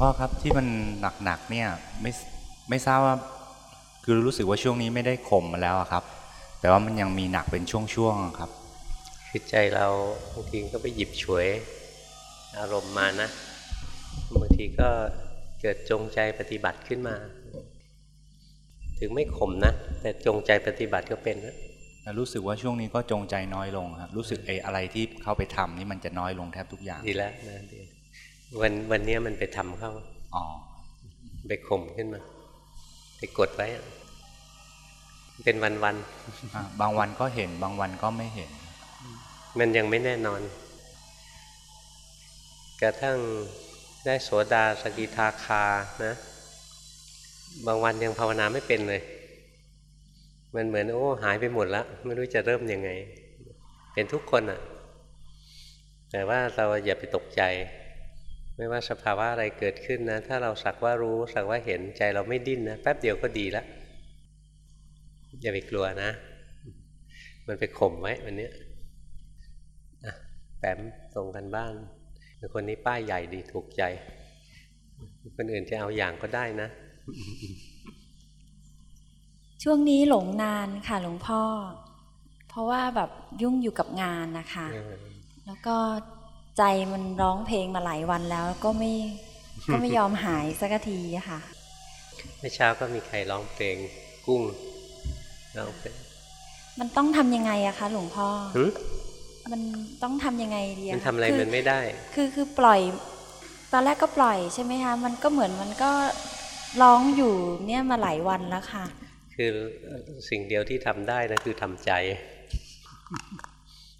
พ่อครับที่มันหนักๆเนี่ยไม่ไม่ทราบว่าคือรู้สึกว่าช่วงนี้ไม่ได้ข่มมาแล้วอะครับ แต่ว่ามันยังมีหนักเป็นช่วงๆอะครับคือใจเราบางทีก็ไปหยิบฉวยอารมณ์มานะบางทีก็เกิดจงใจปฏิบัติขึ้นมา ถึงไม่ข่มนะ แต่จงใจปฏิบัติก็เป็นนะแต่รู้สึกว่าช่วงนี้ก็จงใจน้อยลงครับรู้สึกไอ้อะไรที่เข้าไปทำนี่มันจะน้อยลงแทบทุกอย่างดีแล้วนะดี วันวันนี้มันไปทำเข้าอ๋อไปข่มขึ้นมา ไปกดไว้อะเป็นวันวันอะบางวันก็เห็น บางวันก็ไม่เห็นๆมันยังไม่แน่นอน กระทั่งได้โสดาสกิทาคานะ บางวันยังภาวนาไม่เป็นเลย มันเหมือนโอ้หายไปหมดแล้ว ไม่รู้จะเริ่มยังไง เป็นทุกคนอะ่ะ แต่ว่าเราอย่าไปตกใจ ไม่ว่าสภาวะอะไรเกิดขึ้นนะ ถ้าเราสักว่ารู้สักว่าเห็นใจเราไม่ดิ้นนะแป๊บเดียวก็ดีแล้วอย่าไปกลัวนะ มันไปข่มไว้วันนี้อะแปมส่งกันบ้านคนนี้ป้ายใหญ่ดีถูกใจ คนอื่นจะเอาอย่างก็ได้นะ ช่วงนี้หลงนานค่ะหลวงพ่อ เพราะว่าแบบยุ่งอยู่กับงานนะคะ แล้วก็ ใจมันร้องเพลงมาหลายวันแล้วก็ไม่ก็ไม่ยอมหายสักทีอะค่ะเมื่อเช้าก็มีใครร้องเพลงกุ้งร้องเพลงมันต้องทำยังไงอะคะ หลวงพ่อหึมันต้องทำยังไงดีอะมันคะทำอะไรคืมันไม่ได้ คือคือปล่อย ตอนแรกก็ปล่อยใช่ไหมคะมันก็เหมือนมันก็ร้องอยู่เนี่ยมาหลายวันแล้วค่ะ คือสิ่งเดียวที่ทำได้นะคือทำใจ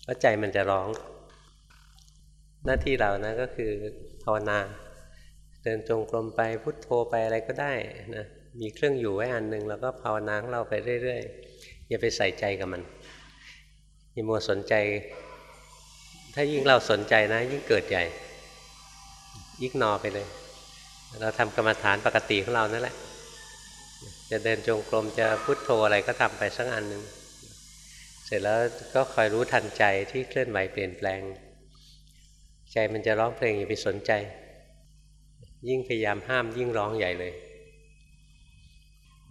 เพราะใจมันจะร้อง หน้าที่เรานะก็คือภาวนา เดินจงกรมไปพุทโธไปอะไรก็ได้นะมีเครื่องอยู่ไว้อันหนึ่งแล้วก็ภาวนาของเราไปเรื่อยๆอย่าไปใส่ใจกับมันอย่ามัวสนใจ ถ้ายิ่งเราสนใจนะ ยิ่งเกิดใหญ่ยิ่งนอไปเลย เราทำกรรมฐานปกติของเรานั่นแหละ จะเดินจงกรมจะพุทโธอะไรก็ทำไปสักอันหนึ่งเสร็จแล้วก็คอยรู้ทันใจที่เคลื่อนไหวเปลี่ยนแปลง ใจมันจะร้องเพลงอย่าไปสนใจ ยิ่งพยายามห้ามยิ่งร้องใหญ่เลย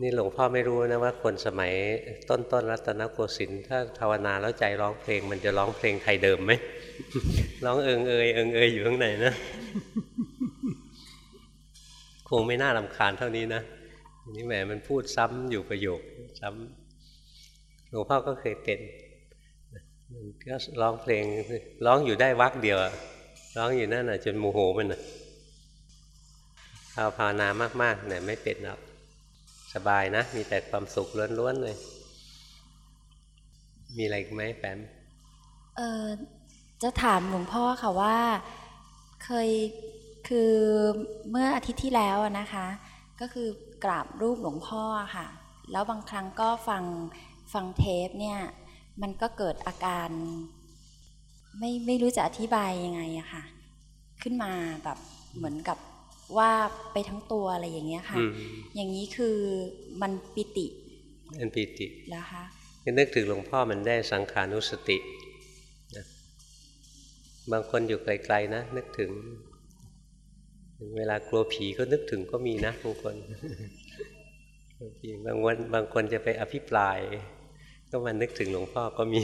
นี่หลวงพ่อไม่รู้นะว่าคนสมัยต้นต้นรัตนโกสินทร์ถ้าภาวนาแล้วใจร้องเพลง มันจะร้องเพลงไทยเดิมไหมร้องเอิงเอยเอิงเอยอยู่ข้างในนะคงไม่น่ารำคาญเท่านี้นะนนี้แหมมันพูดซ้ำอยู่ประโยคซ้ำหลวงพ่อก็เคยเป็นมันก็ร้องเพลงร้องอยู่ได้วักเดียวอะ ร้องอยู่นั่นน่ะจนโมโหมันน่ะเอาภาวนามากๆเนี่ยไม่เป็นหรอกสบายนะ มีแต่ความสุขล้วนๆเลย มีอะไรไหมแปมเออจะถามหลวงพ่อค่ะว่า เคยคือเมื่ออาทิตย์ที่แล้วอะนะคะ ก็คือกราบรูปหลวงพ่อค่ะ แล้วบางครั้งก็ฟังฟังเทปเนี่ย มันก็เกิดอาการ ไม่ไม่รู้จะอธิบายยังไงอะค่ะ ขึ้นมาแบบเหมือนกับว่าไปทั้งตัวอะไรอย่างเงี้ยค่ะอืมอย่างนี้คือมันปิติเป็นปีติแล้วคะก็นึกถึงหลวงพ่อมันได้สังขานุสตินะบางคนอยู่ไกลๆนะ นึกถึง เวลากลัวผีก็นึกถึงก็มีนะบางคนบางทีบางวันบางคนจะไปอภิปราย ก็มานึกถึงหลวงพ่อก็มี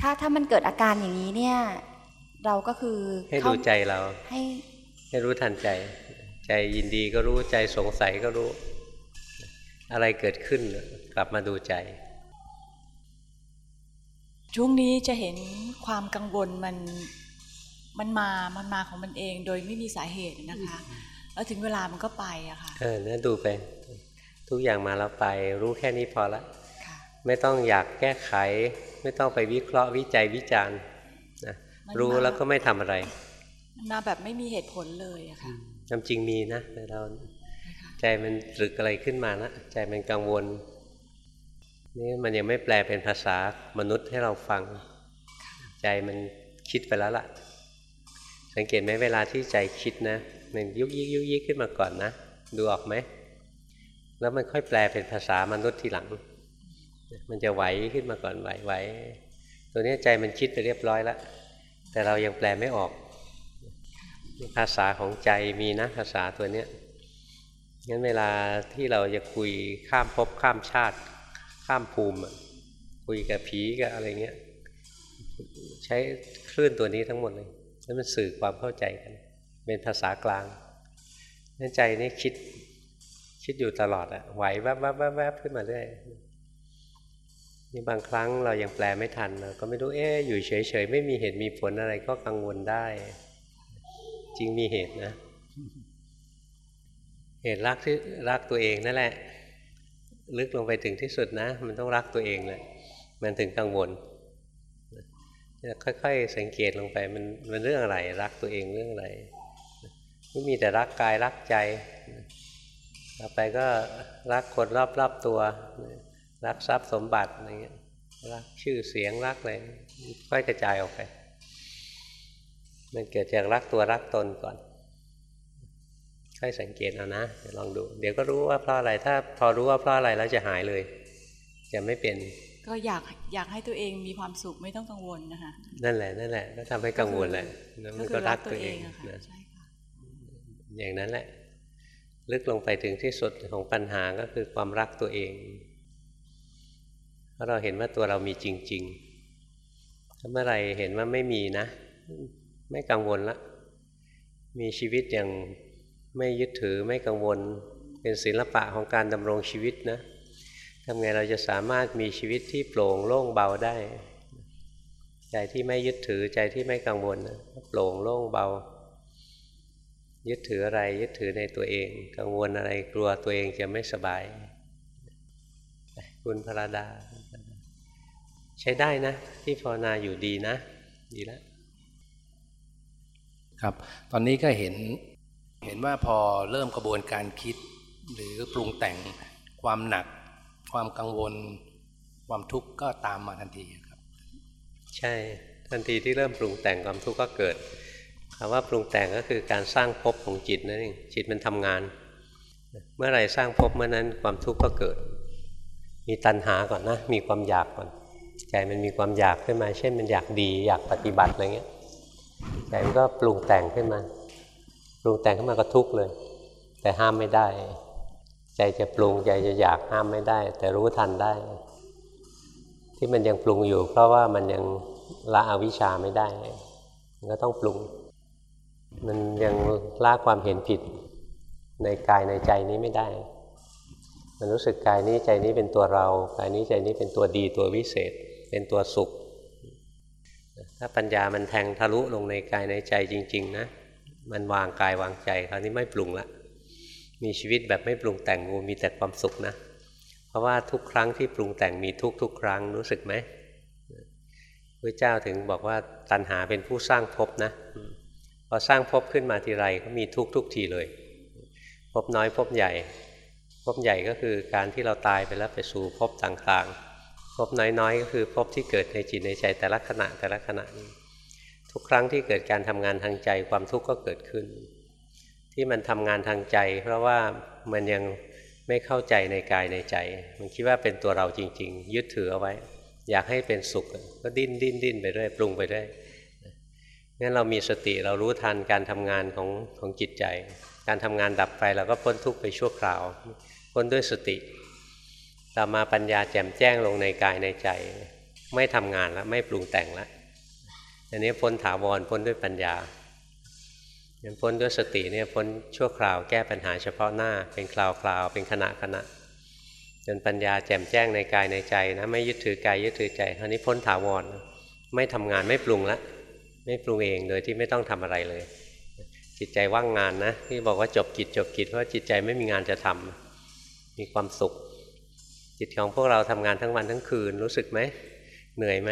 ถ้าถ้ามันเกิดอาการอย่างนี้เนี่ย เราก็คือให้เข้าดูใจเรา ให้ให้รู้ทันใจ ใจยินดีก็รู้ใจสงสัยก็รู้ อะไรเกิดขึ้นกลับมาดูใจ ช่วงนี้จะเห็นความกังวลมันมันมา มันมาของมันเอง โดยไม่มีสาเหตุนะคะ แล้วถึงเวลามันก็ไปอะค่ะ เออเนี่ยดูไป ทุกอย่างมาแล้วไป รู้แค่นี้พอละค่ะ ไม่ต้องอยากแก้ไข ไม่ต้องไปวิเคราะห์วิจัยวิจารณ์นะมันรู้มาแล้วก็ไม่ทำอะไรมันมาแบบไม่มีเหตุผลเลยอะค่ะความจริงมีนะแต่เรานะคะใจมันตรึกอะไรขึ้นมานะใจมันกังวลนี่มันยังไม่แปลเป็นภาษามนุษย์ให้เราฟัง ใจมันคิดไปแล้วล่ะ สังเกตไหมเวลาที่ใจคิดนะมันยุกยิกยุกยิกขึ้นมาก่อนนะ ดูออกไหม แล้วมันค่อยแปลเป็นภาษามนุษย์ทีหลัง มันจะไหวขึ้นมาก่อนไหวไหวตัวเนี้ยใจมันคิดไปเรียบร้อยแล้ว แต่เรายังแปลไม่ออก ภาษาของใจมีนะภาษาตัวเนี้ยงั้นเวลาที่เราจะคุยข้ามภพข้ามชาติ ข้ามภูมิคุยกับผีกับอะไรเงี้ย ใช้คลื่นตัวนี้ทั้งหมดเลยแล้วมันสื่อความเข้าใจกัน เป็นภาษากลางนั่นใจนี่คิดคิดอยู่ตลอดอะไหวแวบแวบแวบแวบขึ้นมาเรื่อย นี่บางครั้งเรายังแปลไม่ทันเราก็ไม่รู้เอ๊อยู่เฉยๆไม่มีเหตุมีผลอะไรก็กังวลได้ จริงมีเหตุนะ เหตุรักที่รักตัวเองนั่นแหละ ลึกลงไปถึงที่สุดนะ มันต้องรักตัวเองแหละมันถึงกังวลค่อยๆสังเกตลงไปมันมันเรื่องอะไร รักตัวเองเรื่องอะไรไม่มีแต่รักกายรักใจต่อไปก็รักคนรอบๆตัว รักทรัพย์สมบัติอะไรเงี้ยรักชื่อเสียงรักอะไรค่อยกระจายออกไป มันเกิดจากรักตัวรักตนก่อน ค่อยสังเกตเอานะเดี๋ยวลองดู เดี๋ยวก็รู้ว่าเพราะอะไรถ้าพอรู้ว่าเพราะอะไรแล้วจะหายเลย จะไม่เป็น ก็อยากอยากให้ตัวเองมีความสุขไม่ต้องกังวลนะคะนั่นแหละนั่นแหละก็ทำให้กังวลแหละนั่นมันก็รักตัวเองนะอย่างนั้นแหละ ลึกลงไปถึงที่สุดของปัญหาก็คือความรักตัวเอง เพราะเราเห็นว่าตัวเรามีจริง ๆ ถ้าเมื่อไรเห็นว่าไม่มีนะ ไม่กังวลละ มีชีวิตอย่างไม่ยึดถือไม่กังวล เป็นศิลปะของการดำรงชีวิตนะทำไงเราจะสามารถมีชีวิตที่โปร่งโล่งเบาได้ ใจที่ไม่ยึดถือใจที่ไม่กังวลนะโปร่งโล่งเบา ยึดถืออะไรยึดถือในตัวเอง กังวลอะไรกลัวตัวเองจะไม่สบาย คุณพระดา ใช้ได้นะ ที่ภาวนาอยู่ดีนะ ดีแล้วครับ ตอนนี้ก็เห็นเห็นว่าพอเริ่มกระบวนการคิด หรือปรุงแต่งความหนัก ความกังวล ความทุกข์ก็ตามมาทันทีครับ ใช่ทันทีที่เริ่มปรุงแต่งความทุกข์ก็เกิดคำว่าปรุงแต่งก็คือการสร้างภพของจิตนั่นเองจิตมันทำงาน เมื่อไรสร้างภพเมื่อนั้นความทุกข์ก็เกิด มีตัณหาก่อนนะ มีความอยากก่อน ใจมันมีความอยากขึ้นมา เช่นมันอยากดีอยากปฏิบัติอะไรเงี้ยใจมันก็ปรุงแต่งขึ้นมา ปรุงแต่งขึ้นมาก็ทุกข์เลย แต่ห้ามไม่ได้ ใจจะปรุงใจจะอยากห้ามไม่ได้ แต่รู้ทันได้ ที่มันยังปรุงอยู่ เพราะว่ามันยังละอวิชชาไม่ได้มันก็ต้องปรุง มันยังละความเห็นผิดในกายในใจนี้ไม่ได้ มันรู้สึกกายนี้ใจนี้เป็นตัวเรา กายนี้ใจนี้เป็นตัวดีตัววิเศษ เป็นตัวสุข ถ้าปัญญามันแทงทะลุลงในกายในใจจริง ๆ นะ มันวางกายวางใจคราวนี้ไม่ปรุงละมีชีวิตแบบไม่ปรุงแต่งงูมีแต่ความสุขนะ เพราะว่าทุกครั้งที่ปรุงแต่งมีทุกทุกครั้งรู้สึกไหมพระเจ้าถึงบอกว่าตัณหาเป็นผู้สร้างภพนะพอสร้างภพขึ้นมาทีไรก็มีทุกทุกทีเลยภพน้อยภพใหญ่ภพใหญ่ก็คือการที่เราตายไปแล้วไปสู่ภพต่างๆ ภพน้อยๆ ก็คือภพที่เกิดในจิตในใจแต่ละขณะแต่ละขณะทุกครั้งที่เกิดการทำงานทางใจความทุกข์ก็เกิดขึ้น ที่มันทำงานทางใจ เพราะว่ามันยังไม่เข้าใจในกายในใจ มันคิดว่าเป็นตัวเราจริง ๆ ยึดถือเอาไว้ อยากให้เป็นสุข ก็ดิ้นดิ้นดิ้นไปเรื่อยปรุงไปเรื่อยงั้นเรามีสติเรารู้ทันการทำงานของของจิตใจ การทำงานดับไปเราก็พ้นทุกข์ไปชั่วคราว พ้นด้วยสติ ต่อมาปัญญาแจ่มแจ้งลงในกายในใจ ไม่ทำงานแล้วไม่ปรุงแต่งแล้วอันนี้พ้นถาวรพ้นด้วยปัญญาย่างพ้นด้วยสติเนี่ยพ้นชั่วคราวแก้ปัญหาเฉพาะหน้าเป็นคราวคราวเป็นขณะขณะจนปัญญาแจ่มแจ้งในกายในใจนะไม่ยึดถือกายยึดถือใจคราวนี้พ้นถาวรไม่ทำงานไม่ปรุงละไม่ปรุงเองโดยที่ไม่ต้องทำอะไรเลย จิตใจว่างงานนะที่บอกว่าจบกิจจบกิจเพราะจิตใจไม่มีงานจะทำมีความสุข จิตของพวกเราทำงานทั้งวันทั้งคืนรู้สึกไหมเหนื่อยไหม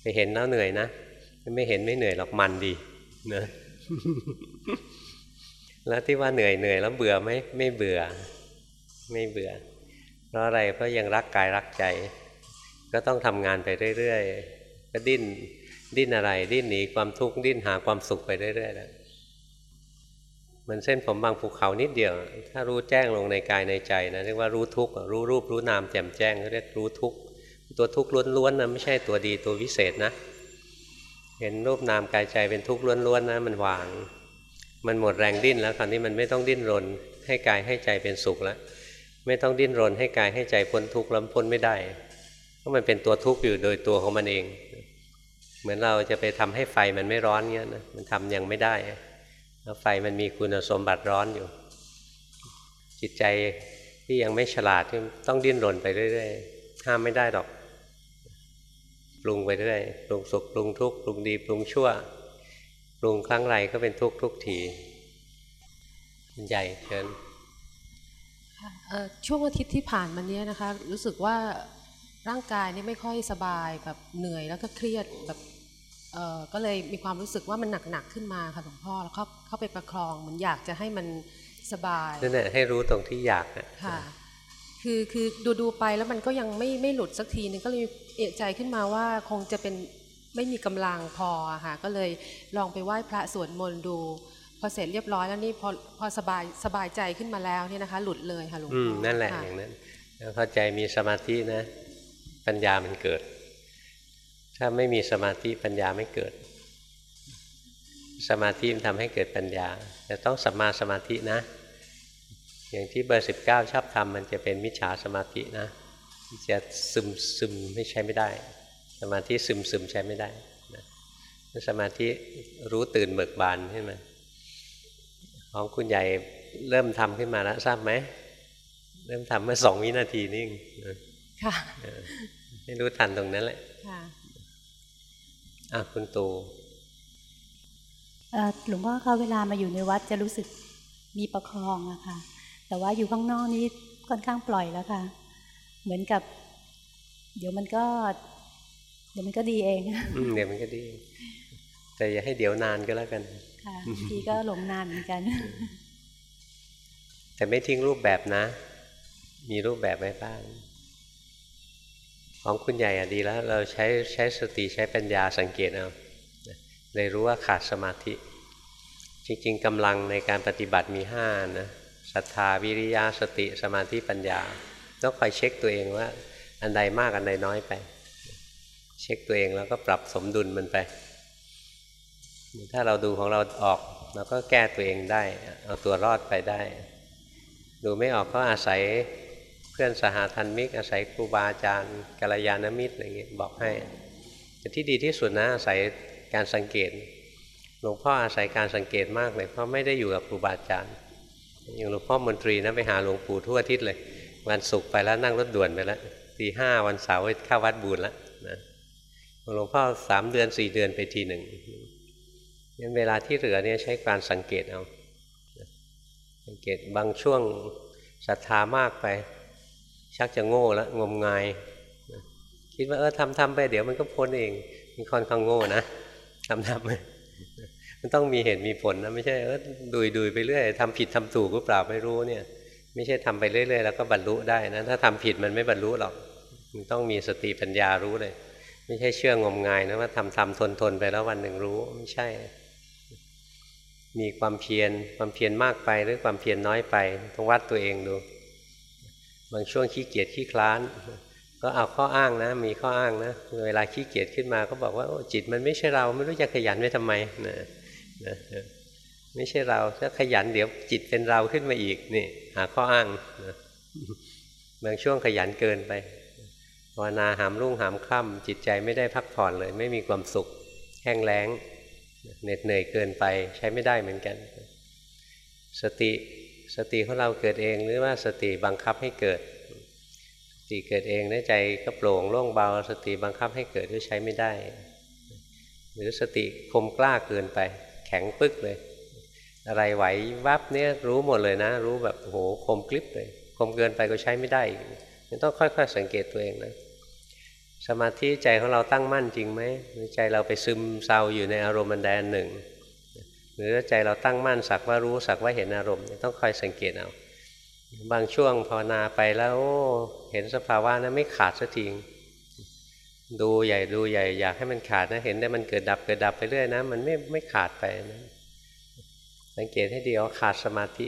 ไปเห็นแล้วเหนื่อยนะไม่เห็นไม่เหนื่อยหรอกมันดีนะแล้วที่ว่าเหนื่อยเหนื่อยแล้วเบื่อไหมไม่เบื่อ ไม่เบื่อ เพราะอะไรเพราะยังรักกายรักใจ ก็ต้องทำงานไปเรื่อยๆก็ดิ้นดิ้นอะไร ดิ้นหนีความทุกข์ดิ้นหาความสุขไปเรื่อยๆแล้ว มันเส้นผมบางภูเขานิดเดียว ถ้ารู้แจ้งลงในกายในใจนะเรียกว่ารู้ทุกข์รู้รูปรู้นามแจ่มแจ้งเรียกรู้ทุกข์ตัวทุกข์ล้วนๆนะไม่ใช่ตัวดีตัววิเศษนะ เห็นรูปนามกายใจเป็นทุกข์ล้วนๆนะมันวาง มันหมดแรงดิ้นแล้วคราวนี้มันไม่ต้องดิ้นรน ให้กายให้ใจเป็นสุขแล้ว ไม่ต้องดิ้นรน ให้กายให้ใจพ้นทุกข์ล้ำพ้นไม่ได้เพราะมันเป็นตัวทุกข์อยู่โดยตัวของมันเอง เหมือนเราจะไปทำให้ไฟมันไม่ร้อนเงี้ยนะมันทำยังไม่ได้ แล้วไฟมันมีคุณสมบัติร้อนอยู่ จิตใจที่ยังไม่ฉลาดต้องดิ้นรนไปเรื่อยๆห้ามไม่ได้หรอกปรุงไปเรื่อยปรุงสุขปรุงทุกข์ปรุงดีปรุงชั่วปรุงครั้งไรก็เป็นทุกข์ทุกทีใหญ่เชิญช่วงอาทิตย์ที่ผ่านมานี้นะคะ รู้สึกว่าร่างกายนี่ไม่ค่อยสบายแบบเหนื่อยแล้วก็เครียดแบบ ก็เลยมีความรู้สึกว่ามันหนักๆขึ้นมาค่ะหลวงพ่อแล้วเข้าเข้าไปประคองเหมือนอยากจะให้มันสบายนั่นแหละให้รู้ตรงที่อยากค่ะ คือคือดูดูไปแล้วมันก็ยังไม่ไม่หลุดสักทีนึงก็เลยเอะใจขึ้นมาว่าคงจะเป็นไม่มีกำลังพอค่ะก็เลยลองไปไหว้พระสวดมนต์ดูพอเสร็จเรียบร้อยแล้วนี่พอพอสบายสบายใจขึ้นมาแล้วเนี่ยนะคะ หลุดเลยค่ะหลวงพ่อนั่นแหละอย่างนั้นแล้วพอใจมีสมาธินะ ปัญญามันเกิด ถ้าไม่มีสมาธิปัญญาไม่เกิด สมาธิมันทำให้เกิดปัญญาแต่ต้องสัมมาสมาธินะ อย่างที่เบอร์สิบเก้าชอบทำมันจะเป็นมิจฉาสมาธินะจะซึมซึมไม่ใช้ไม่ได้ สมาธิซึมซึมใช้ไม่ได้นะสมาธิรู้ตื่นเบิกบานขึ้นมาของคุณใหญ่เริ่มทำขึ้นมาแล้วทราบไหมเริ่มทำเมื่อสองวินาทีนี่ค่ะไม่รู้ทันตรงนั้นแหละค่ะ อะคุณตูหลวงพ่อเขาเวลามาอยู่ในวัดจะรู้สึกมีประคองอะค่ะ แต่ว่าอยู่ข้างนอกนี้ค่อนข้างปล่อยแล้วค่ะ เหมือนกับ เดี๋ยวมันก็ เดี๋ยวมันก็ดีเองเดี๋ยวมันก็ดี แต่อย่าให้เดี๋ยวนานก็แล้วกัน ค่ะทีก็หลงนานเหมือนกัน แต่ไม่ทิ้งรูปแบบนะ มีรูปแบบไว้บ้าง ของคุณใหญ่อะดีแล้ว เราใช้ใช้สติใช้ปัญญาสังเกตเอาเลยรู้ว่าขาดสมาธิ จริงๆกำลังในการปฏิบัติมีห้านะศรัทธาวิริยะสติสมาธิปัญญาต้องคอยเช็คตัวเองว่า อันใดมากอันใดน้อยไป เช็คตัวเองแล้วก็ปรับสมดุลมันไป ถ้าเราดูของเราออกเราก็แก้ตัวเองได้ เอาตัวรอดไปได้ ดูไม่ออกก็อาศัย พื่อนสหาทันมิกอาศัยครูบาอาจารย์กัลยาณมิตรอะไรเงี้ยบอกให้แต่ที่ดีที่สุดนะอาศัยการสังเกตหลวงพ่ออาศัยการสังเกตมากเลยเพราะไม่ได้อยู่กับครูบาอาจารย์อย่างหลวงพ่อมนตรีนะไปหาหลวงปู่ทั่วอาทิศเลย วันศุกร์ไปแล้วนั่งรถด่วนไปแล้วตีห้าวันเสาร์เข้าวัดบูญแล้วนะหลวงพ่อสามเดือนสี่เดือนไปทีหนึ่งงั้นเวลาที่เหลือเนี่ยใช้การสังเกตเอาสังเกตบางช่วงศรัทธามากไป ชักจะโง่แล้วงมงายคิดว่าเออทำทำไปเดี๋ยวมันก็พ้นเองมีค่อนข้างโง่นะทำทำมันต้องมีเหตุมีผลนะไม่ใช่เออดุยดุยไปเรื่อยทำผิดทำถูกหรือเปล่าไม่รู้เนี่ย ไม่ใช่ทำไปเรื่อยๆแล้วก็บรรลุได้นะถ้าทำผิดมันไม่บรรลุหรอกมันต้องมีสติปัญญารู้เลย ไม่ใช่เชื่องมงายนะว่าทำทำทนทนไปแล้ววันหนึ่งรู้ไม่ใช่ มีความเพียรความเพียรมากไปหรือความเพียรน้อยไปต้องวัดตัวเองดู บางช่วงขี้เกียจขี้คลาน ก็เอาข้ออ้างนะ มีข้ออ้างนะ เวลาขี้เกียจขึ้นมาก็บอกว่าจิตมันไม่ใช่เราไม่รู้จะขยันไว้ทำไมนะนะไม่ใช่เราถ้าขยันเดี๋ยวจิตเป็นเราขึ้นมาอีกนี่ หาข้ออ้างนะบางช่วงขยันเกินไปภาวนาหามรุ่งหามค่ำจิตใจไม่ได้พักผ่อนเลย ไม่มีความสุขแห้งแล้งเหน็ดเหนื่อยเกินไปใช้ไม่ได้เหมือนกัน สติ สติของเราเกิดเองหรือว่าสติบังคับให้เกิด สติเกิดเองในใจก็โปร่งโล่งเบา สติบังคับให้เกิดก็ใช้ไม่ได้ หรือสติคมกล้าเกินไป แข็งปึ๊กเลย อะไรไหววับเนี่ยรู้หมดเลยนะ รู้แบบโหคมกลิบเลยคมเกินไปก็ใช้ไม่ได้มันต้องค่อย ๆ สังเกตตัวเองนะสมาธิใจของเราตั้งมั่นจริงไหมใจเราไปซึมเศร้าอยู่ในอารมณ์ันหนึ่ง หรือใจเราตั้งมั่นสักว่ารู้สักว่าเห็นอารมณ์ต้องคอยสังเกตเอาบางช่วงภาวนาไปแล้วเห็นสภาวะนะไม่ขาดสักทีดูใหญ่ดูใหญ่อยากให้มันขาดนะเห็นได้มันเกิดดับเกิดดับไปเรื่อยนะมันไม่ไม่ขาดไปนะสังเกตให้ดีว่าขาดสมาธิ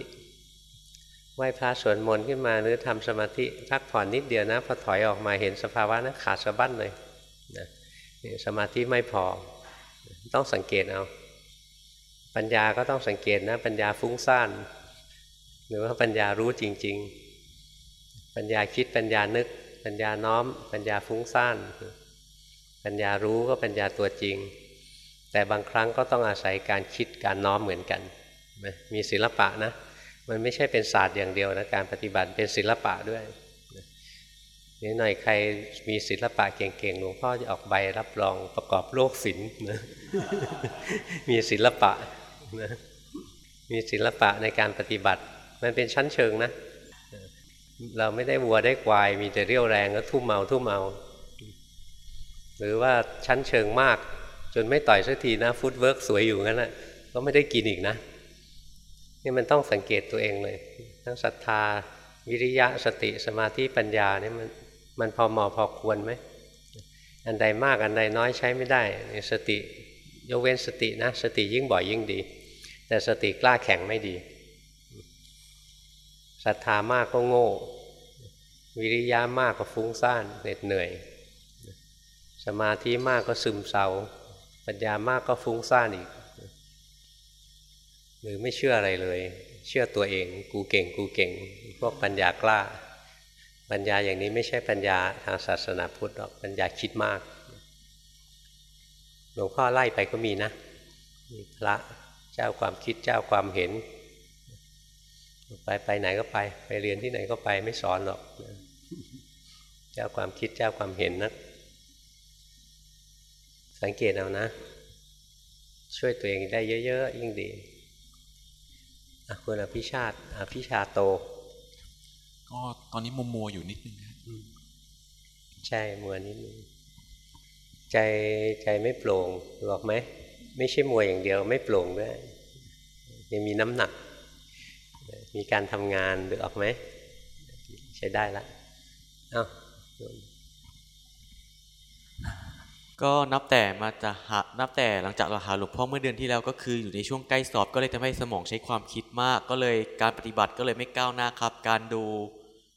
ไหว้พระสวดมนต์ขึ้นมาหรือทำสมาธิพักผ่อนนิดเดียวนะพอถอยออกมาเห็นสภาวะนั้นขาดสะบั้นเลยนะสมาธิไม่พอต้องสังเกตเอา ปัญญาก็ต้องสังเกตนะ ปัญญาฟุ้งซ่านหรือว่าปัญญารู้จริง ๆ ปัญญาคิดปัญญานึก ปัญญาน้อม ปัญญาฟุ้งซ่านปัญญารู้ก็ปัญญาตัวจริง แต่บางครั้งก็ต้องอาศัยการคิดการน้อมเหมือนกันมีศิลปะนะมันไม่ใช่เป็นศาสตร์อย่างเดียวนะการปฏิบัติเป็นศิลปะด้วยนี่หน่อยใครมีศิลปะเก่งๆหลวงพ่อจะออกใบรับรองประกอบโลกศิลป์นะมีศิลปะ นะมีศิลปะในการปฏิบัติ มันเป็นชั้นเชิงนะ เราไม่ได้วัวได้ควาย มีแต่เรี่ยวแรงก็ทุ่มเมาทุ่มเมา หรือว่าชั้นเชิงมาก จนไม่ต่อยสักทีนะ footwork สวยอยู่งั้นแหละก็ไม่ได้กินอีกนะนี่มันต้องสังเกตตัวเองเลย ทั้งศรัทธา วิริยะสติสมาธิปัญญาเนี่ยมันมันพอเหมาะพอควรไหมอันใดมากอันใดน้อยใช้ไม่ได้สติ ยกเว้นสตินะ สติยิ่งบ่อยยิ่งดี แต่สติกล้าแข็งไม่ดีศรัทธามากก็โง่ วิริยะมากก็ฟุ้งซ่านเหน็ดเหนื่อย สมาธิมากก็ซึมเศร้า ปัญญามากก็ฟุ้งซ่านอีก หรือไม่เชื่ออะไรเลย เชื่อตัวเอง กูเก่งกูเก่ง พวกปัญญากล้า ปัญญาอย่างนี้ไม่ใช่ปัญญาทางศาสนาพุทธหรอกปัญญาคิดมาก หลวงพ่อไล่ไปก็มีนะมีพระ เจ้าความคิดเจ้าความเห็น ไปไปไหนก็ไป ไปเรียนที่ไหนก็ไปไม่สอนหรอกเจ้าความคิดเจ้าความเห็นนะสังเกตเอานะ ช่วยตัวเองได้เยอะๆยิ่งดีคุณอภิชาติอภิชาโต ก็ตอนนี้มัวมัวอยู่นิดนึงครับใช่มัวนิดนึงใจใจไม่โปร่งบอกไหม ไม่ใช่มัวอย่างเดียวไม่โปร่งด้วยยังมีน้ำหนัก มีการทำงานหรือออกไหมใช้ได้ละเอ้าก็นับแต่มาจะหานับแต่หลังจากเราหาหลวงพ่อเมื่อเดือนที่แล้วก็คืออยู่ในช่วงใกล้สอบก็เลยทำให้สมองใช้ความคิดมาก ก็เลยการปฏิบัติก็เลยไม่ก้าวหน้าครับ การดู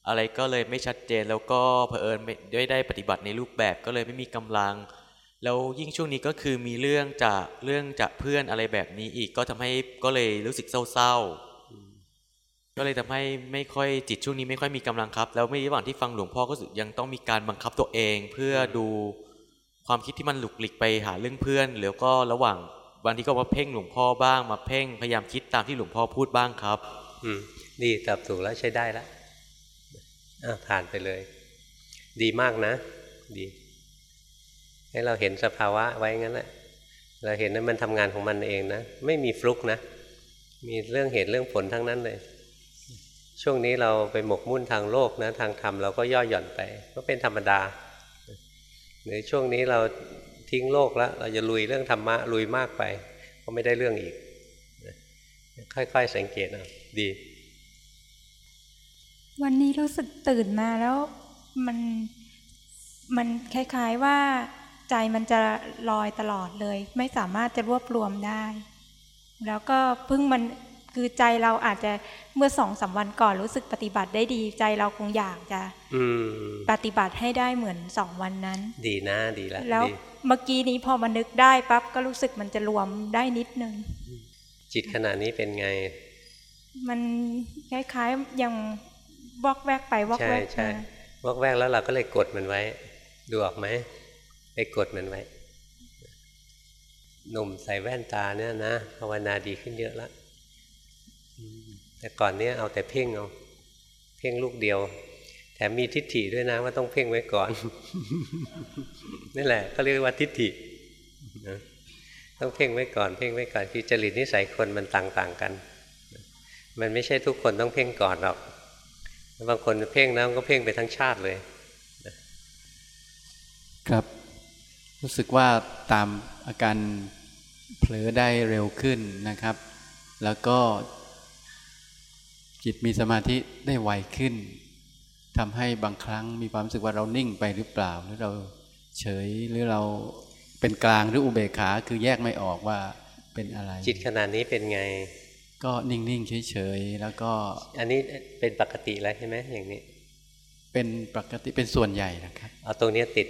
อะไรก็เลยไม่ชัดเจนแล้วก็เผอิญไม่ได้ปฏิบัติในรูปแบบก็เลยไม่มีกำลัง แล้วยิ่งช่วงนี้ก็คือมีเรื่องจากเรื่องจากเพื่อนอะไรแบบนี้อีกก็ทำให้ก็เลยรู้สึกเศร้าๆ ก็เลยทำให้ไม่ค่อยจิตช่วงนี้ไม่ค่อยมีกำลังครับ แล้วไม่ระหว่างที่ฟังหลวงพ่อก็ยังต้องมีการบังคับตัวเอง เพื่อดูความคิดที่มันหลุกหลิกไปหาเรื่องเพื่อนแล้วก็ระหว่างวันที่ก็มาเพ่งหลวงพ่อบ้างมาเพ่งพยายามคิดตามที่หลวงพ่อพูดบ้างครับ อืมดีตอบถูกแล้วใช้ได้แล้วผ่านไปเลย ดีมากนะ ดี ให้เราเห็นสภาวะไว้งั้นแหละเราเห็นว่ามันทำงานของมันเองนะ ไม่มีฟลุกนะ มีเรื่องเหตุเรื่องผลทั้งนั้นเลย ช่วงนี้เราไปหมกมุ่นทางโลกนะ ทางธรรมเราก็ย่อหย่อนไป ก็เป็นธรรมดา หรือช่วงนี้เราทิ้งโลกแล้ว เราจะลุยเรื่องธรรมะลุยมากไป ก็ไม่ได้เรื่องอีก ค่อยๆ สังเกตเอาดี วันนี้รู้สึกตื่นมาแล้วมันมันคล้ายๆว่า ใจมันจะลอยตลอดเลย ไม่สามารถจะรวบรวมได้ แล้วก็เพิ่งมันคือใจเราอาจจะเมื่อสองสาวันก่อนรู้สึกปฏิบัติได้ดี ใจเราคงอยากจะปฏิบัติให้ได้เหมือนสองวันนั้น ดีนะดีแล้วแล้วเมื่อกี้นี้พอมานึกได้ปั๊บก็รู้สึกมันจะรวมได้นิดนึง จิตขณะนี้เป็นไง มันคล้ายๆยังวอกแวกไปวอกแวกใช่ใช่วอกแวกแล้วเราก็เลยกดมันไว้ ดูออกไหม ไปกดมันไว้หนุ่มใส่แว่นตาเนี่ยนะภาวนาดีขึ้นเยอะแล้วแต่ก่อนเนี้ยเอาแต่เพ่งเอาเพ่งลูกเดียว แถมมีทิฏฐิด้วยนะว่าต้องเพ่งไว้ก่อนนี่แหละเขาเรียกว่าทิฏฐิต้องเพ่งไว้ก่อนเพ่งไว้ก่อนคือจริตนิสัยคนมันต่างๆกัน มันไม่ใช่ทุกคนต้องเพ่งก่อนหรอกบางคนเพ่งนะก็เพ่งไปทั้งชาติเลย ครับ รู้สึกว่าตามอาการเผลอได้เร็วขึ้นนะครับ แล้วก็ จิตมีสมาธิได้ไวขึ้นทำให้บางครั้งมีความรู้สึกว่าเรานิ่งไปหรือเปล่า หรือเราเฉยหรือเราเป็นกลางหรืออุเบกขาคือแยกไม่ออกว่าเป็นอะไร จิตขนาดนี้เป็นไง ก็นิ่งๆเฉยๆแล้วก็ อันนี้เป็นปกติแล้วใช่ไหมอย่างนี้ เป็นปกติเป็นส่วนใหญ่นะครับเอาตรงนี้ติด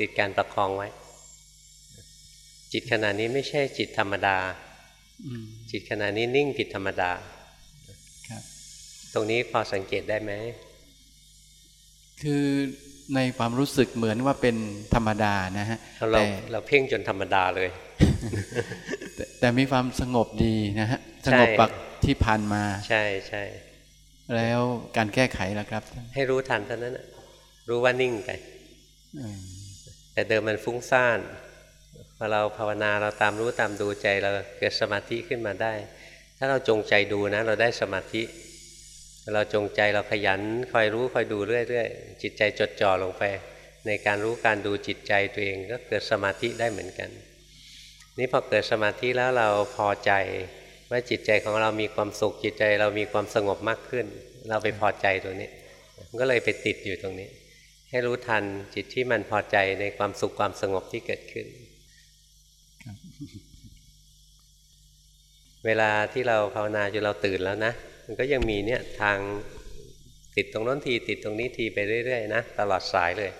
ติดการประคองไว้ จิตขณะนี้ไม่ใช่จิตธรรมดาจิตขณะนี้นิ่งผิดธรรมดาครับตรงนี้พอสังเกตได้ไหม คือในความรู้สึกเหมือนว่าเป็นธรรมดานะฮะเราแต่เราเพ่งจนธรรมดาเลย แต่แต่มีความสงบดีนะฮะใช่สงบปักที่ผ่านมา ใช่ใช่แล้วการแก้ไขล่ะครับ ให้รู้ทันเท่านั้นน่ะรู้ว่านิ่งไปอืม แต่เดิมมันฟุ้งซ่านพอเราภาวนาเราตามรู้ตามดูใจเราเกิดสมาธิขึ้นมาได้ ถ้าเราจงใจดูนะ เราได้สมาธิ เราจงใจเราขยันคอยรู้คอยดูเรื่อยๆจิตใจจดจ่อลงไป ในการรู้การดูจิตใจตัวเองก็เกิดสมาธิได้เหมือนกัน นี่พอเกิดสมาธิแล้วเราพอใจว่าจิตใจของเรามีความสุขจิตใจเรามีความสงบมากขึ้น เราไปพอใจตรงนี้ก็เลยไปติดอยู่ตรงนี้ ให้รู้ทันจิตที่มันพอใจในความสุขความสงบที่เกิดขึ้น เวลาที่เราภาวนาจนเราตื่นแล้วนะ มันก็ยังมีเนี่ยทางติดตรงน้นทีติดตรงนี้ทีไปเรื่อยๆนะตลอดสายเลย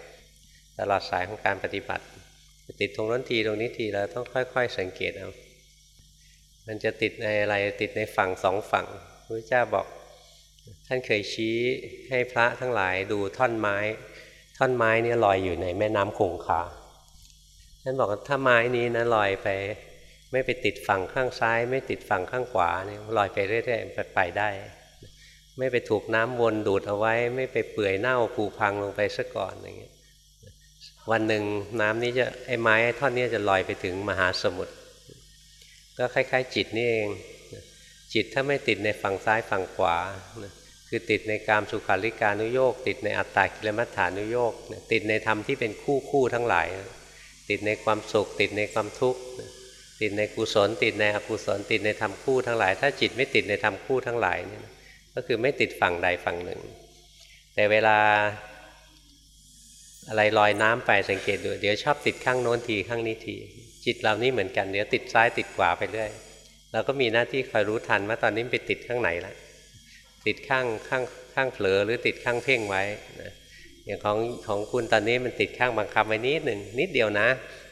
ตลอดสายของการปฏิบัติ ติดตรงน้นทีตรงนี้ทีเราต้องค่อย ๆ สังเกตเอามันจะติดในอะไรติดในฝั่งสองฝั่งพระเจ้าบอก ท่านเคยชี้ให้พระทั้งหลายดูท่อนไม้ ท่อนไม้เนี่ยลอยอยู่ในแม่น้ำคงคาท่านบอกว่าถ้าไม้นี้นะลอยไป ไม่ไปติดฝั่งข้างซ้าย ไม่ติดฝั่งข้างขวาเนี่ยลอยไปเรื่อยๆไปไปได้ ไม่ไปถูกน้ำวนดูดเอาไว้ ไม่ไปเปื่อยเน่าผุพังลงไปซะก่อนอย่างเงี้ยวันหนึ่งน้ำนี้จะไอ้ไม้ท่อนนี้จะลอยไปถึงมหาสมุทรก็คล้าย ๆ จิตนี่เอง จิตถ้าไม่ติดในฝั่งซ้ายฝั่งขวา คือติดในการสุขาริการุโยกติดในอัตตากิลมัฏฐานุโยกติดในธรรมที่เป็นคู่คู่ทั้งหลาย ติดในความสุข ติดในความทุกข์ติดในกุศล ติดในอกุศล ติดในธรรมคู่ทั้งหลาย ถ้าจิตไม่ติดในธรรมคู่ทั้งหลายเนี่ยก็คือไม่ติดฝั่งใดฝั่งหนึ่ง แต่เวลาอะไรลอยน้ำไปสังเกตดูเดี๋ยวชอบติดข้างโน้นทีข้างนี้ทีจิตเรานี่เหมือนกันเดี๋ยวติดซ้ายติดขวาไปเรื่อยเราก็มีหน้าที่คอยรู้ทันว่าตอนนี้ไปติดข้างไหนแล้ว ติดข้างข้างข้างเผลอหรือติดข้างเพ่งไว้นะอย่างของของคุณตอนนี้มันติดข้างบังคับไว้นิดหนึ่งนิดเดียวนะ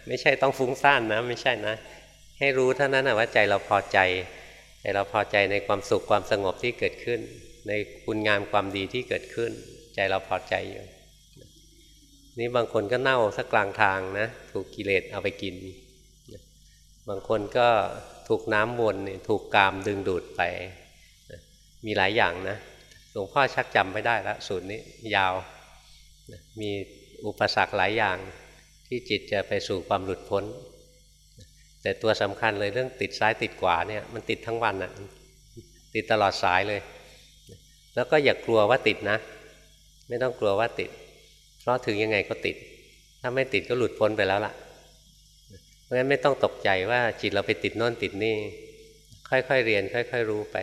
ไม่ใช่ต้องฟุ้งซ่านนะ ไม่ใช่นะ ให้รู้เท่านั้นนะว่าใจเราพอใจใจเราพอใจในความสุขความสงบที่เกิดขึ้น ในคุณงามความดีที่เกิดขึ้น ใจเราพอใจอยู่นี่บางคนก็เน่าสักกลางทางนะ ถูกกิเลสเอาไปกิน บางคนก็ถูกน้ำวนถูกกามดึงดูดไป มีหลายอย่างนะหลวงพ่อชักจำไม่ได้ล้วสูตรนี้ยาวมีอุปสรรคหลายอย่างที่จิตจะไปสู่ความหลุดพ้น แต่ตัวสำคัญเลยเรื่องติดซ้ายติดขวาเนี่ยมันติดทั้งวันอะติดตลอดสายเลย แล้วก็อย่ากลัวว่าติดนะ ไม่ต้องกลัวว่าติด เพราะถึงยังไงก็ติด ถ้าไม่ติดก็หลุดพ้นไปแล้วล่ะเพราะฉะนั้นไม่ต้องตกใจว่าจิตเราไปติดโน่นติดนี่ ค่อยๆเรียน ค่อย ๆ รู้ไป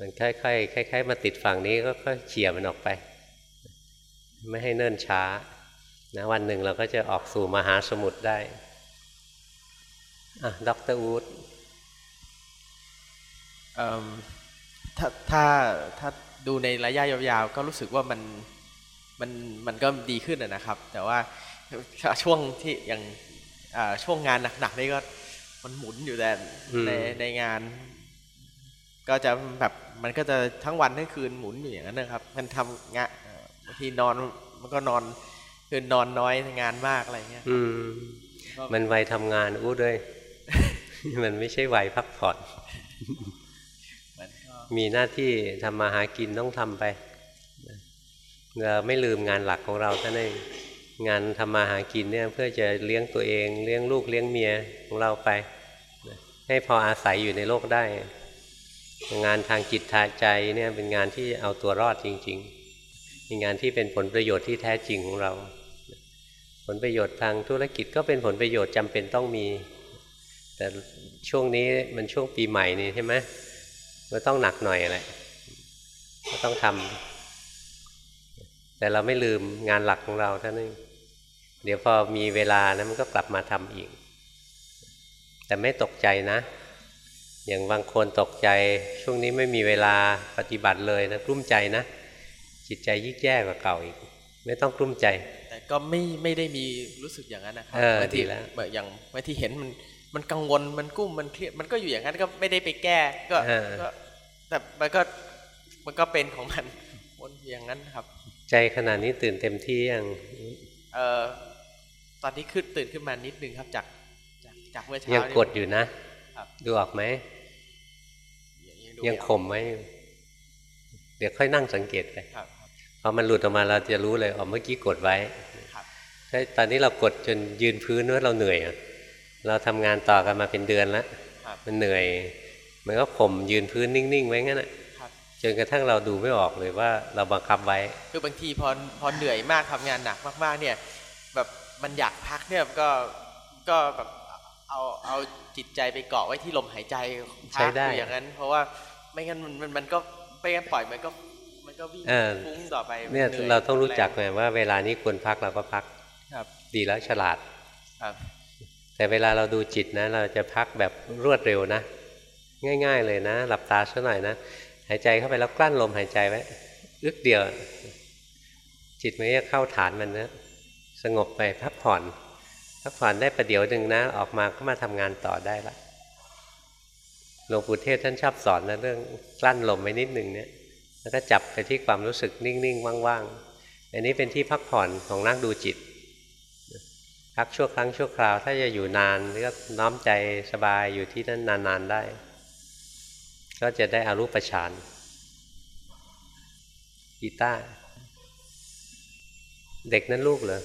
มันค่อยๆคล้ายๆมาติดฝั่งนี้ก็ค่อยเฉียมันออกไป ไม่ให้เนิ่นช้านะวันหนึ่งเราก็จะออกสู่มหาสมุทรได้อะดรอูดถ้าถ้าถ้าดูในระยะยาวๆ ก็รู้สึกว่ามันมันมันก็ดีขึ้นนะครับ แต่ว่าช่วงที่อย่างช่วงงานหนักๆนี่ก็มันหมุนอยู่แต่ในในงาน ก็จะแบบมันก็จะทั้งวันทั้งคืนหมุนอยู่อย่างนั้นนะครับ มันทำงานบางทีนอนมันก็นอนคือนอนน้อยงานมากอะไรเงี้ยอืมมันวัยทำงานอู้ด้วย มันไม่ใช่วัยพักผ่อน มีหน้าที่ทำมาหากินต้องทำไปเราไม่ลืมงานหลักของเราท่านเองงานทำมาหากินเนี่ยเพื่อจะเลี้ยงตัวเอง เลี้ยงลูกเลี้ยงเมียของเราไป ให้พออาศัยอยู่ในโลกได้ งานทางจิตทางใจเนี่ยเป็นงานที่เอาตัวรอดจริง ๆ เป็นงานที่เป็นผลประโยชน์ที่แท้จริงของเรา ผลประโยชน์ทางธุรกิจก็เป็นผลประโยชน์จำเป็นต้องมี แต่ช่วงนี้มันช่วงปีใหม่นี่ใช่ไหมมันต้องหนักหน่อยแหละก็ต้องทำแต่เราไม่ลืมงานหลักของเราท่านนึงเดี๋ยวพอมีเวลานะมันก็กลับมาทำอีก แต่ไม่ตกใจนะ อย่างบางคนตกใจช่วงนี้ไม่มีเวลาปฏิบัติเลยนะกลุ้มใจนะ จิตใจยิ่งแย่กว่าเก่าอีก ไม่ต้องกลุ้มใจ แต่ก็ไม่ไม่ได้มีรู้สึกอย่างนั้นนะครัเออบางทีดีแล้วเหมือนอย่างบางทีเห็นมันมันกังวลมันกุ้มมันเครียดมันก็อยู่อย่างนั้นก็ไม่ได้ไปแก้ก็เออก็แต่มันก็มันก็เป็นของมันวนอยู่อย่างนั้นครับ ใจขนาดนี้ตื่นเต็มที่ยังเอ่อตอนนี้ขึ้นตื่นขึ้นมานิดนึงครับจากจากจากเมื่อเช้ายังนี่กดอยู่นะครับดูออกไหมดู ยังไม่ออกข่มไว้อยู่เดี๋ยวค่อยนั่งสังเกตไปครับพอมันหลุดออกมาเราจะรู้เลยอ๋อเมื่อกี้กดไว้ครับใช่ตอนนี้เรากดจนยืนพื้นว่าเราเหนื่อยอะเราทำงานต่อกันมาเป็นเดือนแล้วครับมันเหนื่อย มันก็ข่มยืนพื้นนิ่งๆไว้งั้นแหะครับจนกระทั่งเราดูไม่ออกเลยว่าเราบังคับไว้ คือบางทีพอพอเหนื่อยมากทำงานหนักมากๆ เนี่ย แบบมันอยากพักเนี่ยก็ก็แบบเอาเอาจิตใจไปเกาะไว้ที่ลมหายใจใช้พักได้อยู่อย่างนั้น เพราะว่า ไม่งั้นมันมันมันก็ไม่งั้นปล่อยมันก็มันก็วิ่งเออฟุ้งต่อไปเนี่ยหอเราต้องรู้จักแไงว่าเวลานี้ควรพักเราก็พักครับ ดีแล้วฉลาดครับ แต่เวลาเราดูจิตนะ เราจะพักแบบรวดเร็วนะ ง่าย ๆ เลยนะ หลับตาสักหน่อยนะหายใจเข้าไปแล้วกลั้นลมหายใจไว้อึกเดียว จิตมันจะเข้าฐานมันนะสงบไปพักผ่อนพักผ่อนได้ประเดี๋ยวหนึ่งนะ ออกมาก็มาทำงานต่อได้ละ หลวงปู่เทศท่านชอบสอนนะเรื่องกลั้นลมไว้นิดหนึ่งเนี่ยแล้วก็จับไปที่ความรู้สึกนิ่งๆว่างๆอันนี้เป็นที่พักผ่อนของนักดูจิตพักชั่วครั้งชั่วคราว ถ้าจะอยู่นานก็น้อมใจสบายอยู่ที่นั่นนานๆได้ ก็จะได้อารูปฌานกีตาร์เด็กนั้นลูกเหรอ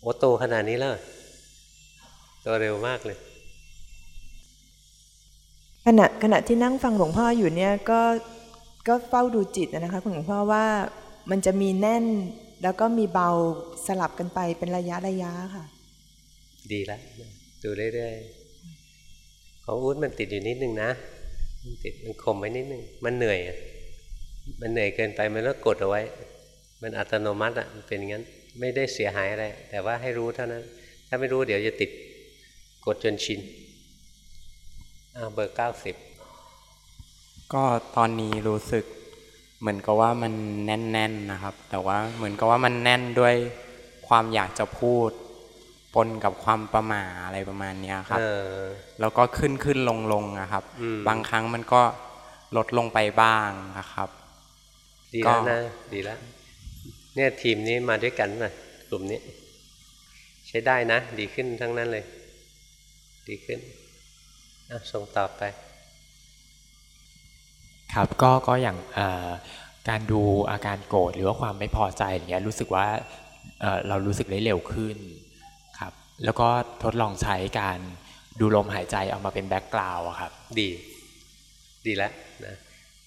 โอโตขนาดนี้แล้วโตเร็วมากเลย ขณะขณะที่นั่งฟังหลวงพ่ออยู่เนี่ยก็ก็เฝ้าดูจิตนะคะคุณหลวงพ่อว่ามันจะมีแน่นแล้วก็มีเบาสลับกันไปเป็นระยะระยะค่ะ ดีแล้วดูเรื่อยๆของอู๊ดมันติดอยู่นิดนึงนะมันติดมันขมไว้นิดนึงมันเหนื่อยมันเหนื่อยเกินไปมันก็กดเอาไว้ มันอัตโนมัติอะมันเป็นงั้นไม่ได้เสียหายอะไรแต่ว่าให้รู้เท่านั้น ถ้าไม่รู้เดี๋ยวจะติดกดจนชิน เบอร์เก้าสิบก็ตอนนี้รู้สึกเหมือนกับว่ามันแน่นๆนะครับ แต่ว่าเหมือนกับว่ามันแน่นด้วยความอยากจะพูด ปนกับความประหม่าอะไรประมาณเนี้ยครับเออแล้วก็ขึ้นขึ้นลงลงๆอะครับอืมบางครั้งมันก็ลดลงไปบ้างนะครับ ดีแล้วนะดีแล้วเนี่ยทีมนี้มาด้วยกันนะกลุ่มนี้ ใช้ได้นะ ดีขึ้นทั้งนั้นเลย ดีขึ้นอะ ส่งต่อไป ครับก็ก็อย่างเอ่อการดูอาการโกรธหรือว่าความไม่พอใจอย่างเงี้ยรู้สึกว่าเอ่อเรารู้สึกได้เร็วขึ้นครับ แล้วก็ทดลองใช้การดูลมหายใจเอามาเป็น background อะครับ ดี ดีแล้วนะ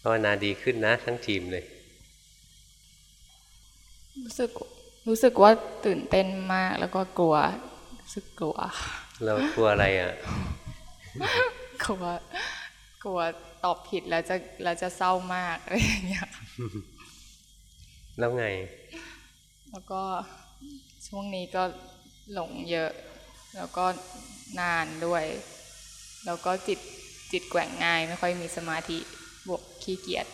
ภาวนาดีขึ้นนะทั้งทีมเลย รู้สึกรู้สึกว่าตื่นเต้นมากแล้วก็กลัวรู้สึกกลัว เรากลัวอะไรอะ กลัวกลัวตอบผิดแล้วจะแล้วจะเศร้ามากอะไรอย่างเงี้ยแล้วไง แล้วก็ช่วงนี้ก็หลงเยอะ แล้วก็นานด้วย แล้วก็จิตจิตแกว่งง่าย ไม่ค่อยมีสมาธิบวกขี้เกียจ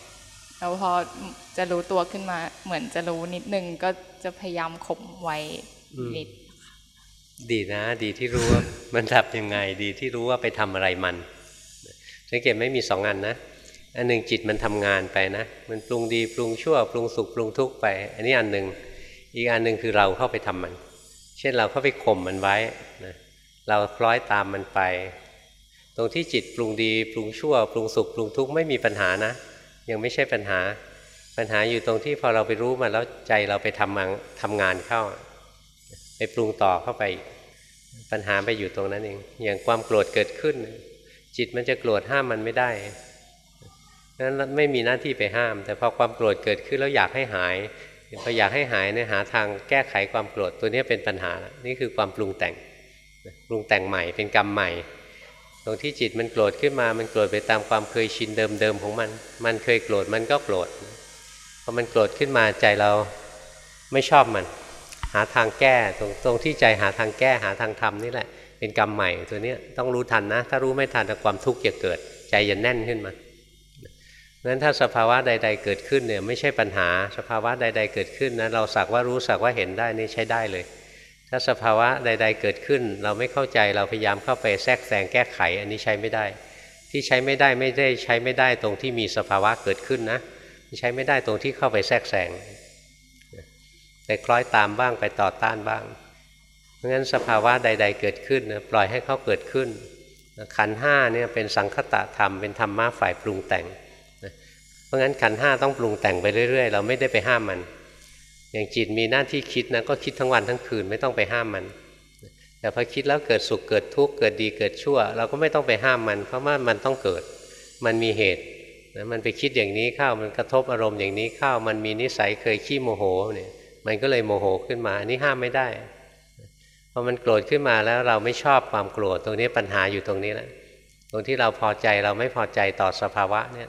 แล้วพอจะรู้ตัวขึ้นมาเหมือนจะรู้นิดนึงก็จะพยายามข่มไว้อืมนิด ดีนะ ดีที่รู้ว่ามันทับยังไง ดีที่รู้ว่าไปทำอะไรมันสังเกตไม่มีสองอันนะอันหนึ่งจิตมันทำงานไปนะ มันปรุงดีปรุงชั่ว ปรุงสุขปรุงทุกข์ไป อันนี้อันหนึ่งอีกอันหนึ่งคือเราเข้าไปทำมัน เช่นเราเข้าไปข่มมันไว้นะเราคล้อยตามมันไป ตรงที่จิตปรุงดีปรุงชั่ว ปรุงสุขปรุงทุกข์ไม่มีปัญหานะ ยังไม่ใช่ปัญหา ปัญหาอยู่ตรงที่พอเราไปรู้มันแล้วใจเราไปทำงานทำงานเข้า ไปปรุงต่อเข้าไปอีกปัญหาไปอยู่ตรงนั้นเอง อย่างความโกรธเกิดขึ้น จิตมันจะโกรธห้ามมันไม่ได้นั้นไม่มีหน้าที่ไปห้าม แต่พอความโกรธเกิดขึ้นแล้วอยากให้หายพออยากให้หายเนี่ยหาทางแก้ไขความโกรธตัวนี้เป็นปัญหานี่คือความปรุงแต่งปรุงแต่งใหม่เป็นกรรมใหม่ ตรงที่จิตมันโกรธขึ้นมา มันโกรธไปตามความเคยชินเดิมๆของมัน มันเคยโกรธมันก็โกรธพอมันโกรธขึ้นมาใจเราไม่ชอบมันาทางแก้ตรงตรงที่ใจหาทางแก้หาทางทำนี่แหละ เป็นกรรมใหม่ตัวนี้ต้องรู้ทันนะ ถ้ารู้ไม่ทันความทุกข์จะเกิด ใจจะแน่นขึ้นมานั้นถ้าสภาวะใด ๆ เกิดขึ้นเนี่ยไม่ใช่ปัญหาสภาวะใด ๆ เกิดขึ้นนะเราสักว่ารู้สักว่าเห็นได้นี่ใช้ได้เลย ถ้าสภาวะใด ๆ เกิดขึ้น เราไม่เข้าใจเราพยายามเข้าไปแทรกแซงแก้ไข อันนี้ใช้ไม่ได้ ที่ใช้ไม่ได้ไม่ได้ใช้ไม่ได้ตรงที่มีสภาวะเกิดขึ้นนะใช้ไม่ได้ตรงที่เข้าไปแทรกแซง ไปคล้อยตามบ้างไปต่อต้านบ้าง เพราะงั้นสภาวะใด ๆ เกิดขึ้นนะปล่อยให้เขาเกิดขึ้นขันห้าเนี่ยเป็นสังคตะธรรมเป็นธรรมะฝ่ายปรุงแต่งเพราะงั้นขันห้าต้องปรุงแต่งไปเรื่อย ๆ เราไม่ได้ไปห้ามมัน อย่างจิตมีหน้าที่คิดนะก็คิดทั้งวันทั้งคืนไม่ต้องไปห้ามมัน แต่พอคิดแล้วเกิดสุขเกิดทุกข์เกิดดีเกิดชั่ว เราก็ไม่ต้องไปห้ามมัน เพราะว่ามันต้องเกิด มันมีเหตุนะมันไปคิดอย่างนี้เข้ามันกระทบอารมณ์อย่างนี้เข้ามันมีนิสัยเคยขี้โมโหเนี่ย มันก็เลยโมโหขึ้นมา อันี่ห้ามไม่ได้พอมันโกรธขึ้นมาแล้วเราไม่ชอบความโกรธตรงนี้ปัญหาอยู่ตรงนี้แหละตรงที่เราพอใจเราไม่พอใจต่อสภาวะเนี่ย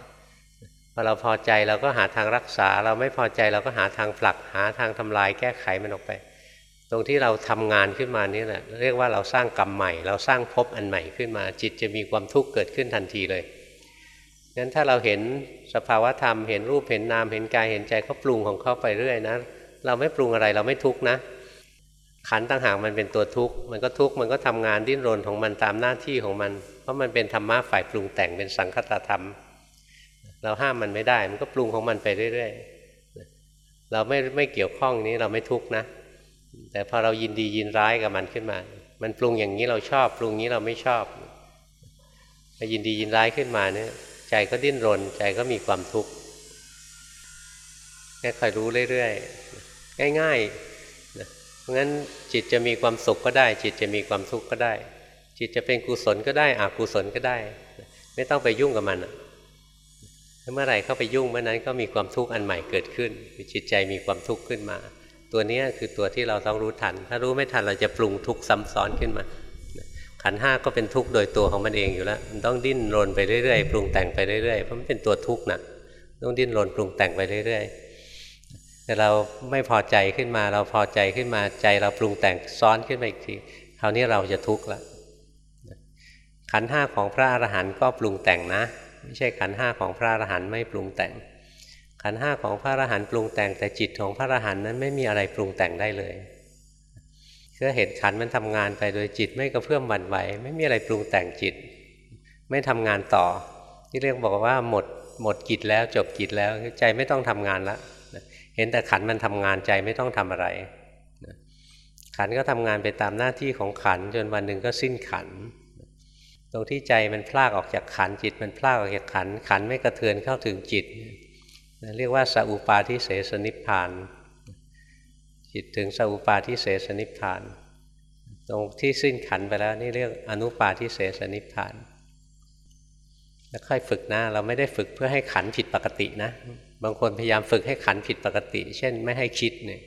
พอเราพอใจเราก็หาทางรักษา เราไม่พอใจเราก็หาทางผลักหาทางทำลายแก้ไขมันออกไป ตรงที่เราทำงานขึ้นมานี่แหละเรียกว่าเราสร้างกรรมใหม่ เราสร้างภพอันใหม่ขึ้นมา จิตจะมีความทุกข์เกิดขึ้นทันทีเลยงั้นถ้าเราเห็นสภาวะธรรมเห็นรูปเห็นนามเห็นกายเห็นใจเขาปรุงของเขาไปเรื่อยนะ เราไม่ปรุงอะไรเราไม่ทุกนะ ขันต่างหากมันเป็นตัวทุกข์มันก็ทุกข์มันก็ทำงานดิ้นรนของมันตามหน้าที่ของมัน เพราะมันเป็นธรรมะฝ่ายปรุงแต่งเป็นสังคตธรรม เราห้ามมันไม่ได้มันก็ปรุงของมันไปเรื่อยๆเราไม่ไม่เกี่ยวข้องนี้เราไม่ทุกข์นะ แต่พอเรายินดียินร้ายกับมันขึ้นมา มันปรุงอย่างนี้เราชอบ ปรุงนี้เราไม่ชอบพอยินดียินร้ายขึ้นมาเนี่ยใจก็ดิ้นรน ใจก็มีความทุกข์แค่คอยรู้เรื่อยๆ ง่ายๆนะเพราะงั้นจิตจะมีความสุขก็ได้ จิตจะมีความทุกข์ก็ได้ จิตจะเป็นกุศลก็ได้อกุศลก็ได้ ไม่ต้องไปยุ่งกับมันเมื่อไหร่เข้าไปยุ่งเมื่อนั้นก็มีความทุกข์อันใหม่เกิดขึ้นจิตใจมีความทุกข์ขึ้นมา ตัวนี้คือตัวที่เราต้องรู้ทัน ถ้ารู้ไม่ทันเราจะปรุงทุกข์ซ้ำซ้อนขึ้นมาขันห้าก็เป็นทุกข์โดยตัวของมันเองอยู่แล้วมันต้องดิ้นรนไปเรื่อยๆปรุงแต่งไปเรื่อยๆเพราะมันเป็นตัวทุกข์นะต้องดิ้นรนปรุงแต่งไปเรื่อยๆ แต่เราไม่พอใจขึ้นมา เราพอใจขึ้นมาใจเราปรุงแต่งซ้อนขึ้นมาอีกทีคราวนี้เราจะทุกข์ละขันห้าของพระอรหันต์ก็ปรุงแต่งนะ ไม่ใช่ขันห้าของพระอรหันต์ไม่ปรุงแต่ง ขันห้าของพระอรหันต์ปรุงแต่งแต่จิตของพระอรหันต์นั้นไม่มีอะไรปรุงแต่งได้เลยก็เห็นขันมันทำงานไปโดยจิตไม่กระเพื่อมหวั่นไหวไม่มีอะไรปรุงแต่งจิต ไม่ทำงานต่อ ที่เรียกบอกว่าหมดหมดกิจแล้วจบกิจแล้วใจไม่ต้องทำงานและ เห็นแต่ขันมันทำงานใจไม่ต้องทำอะไร ขันก็ทำงานไปตามหน้าที่ของขันจนวันหนึ่งก็สิ้นขัน ตรงที่ใจมันพลากออกจากขันจิตมันพลากออกจากขันขันไม่กระเทือนเข้าถึงจิต เรียกว่าสัพปาทิเสสนิพาน จิตถึงสัพปาทิเสสนิพาน ตรงที่สิ้นขันไปแล้วนี่เรียกอนุปาทิเสสนิพพานแล้วค่อยฝึกนะเราไม่ได้ฝึกเพื่อให้ขันผิดปกตินะ บางคนพยายามฝึกให้ขันผิดปกติ เช่นไม่ให้คิดเนี่ย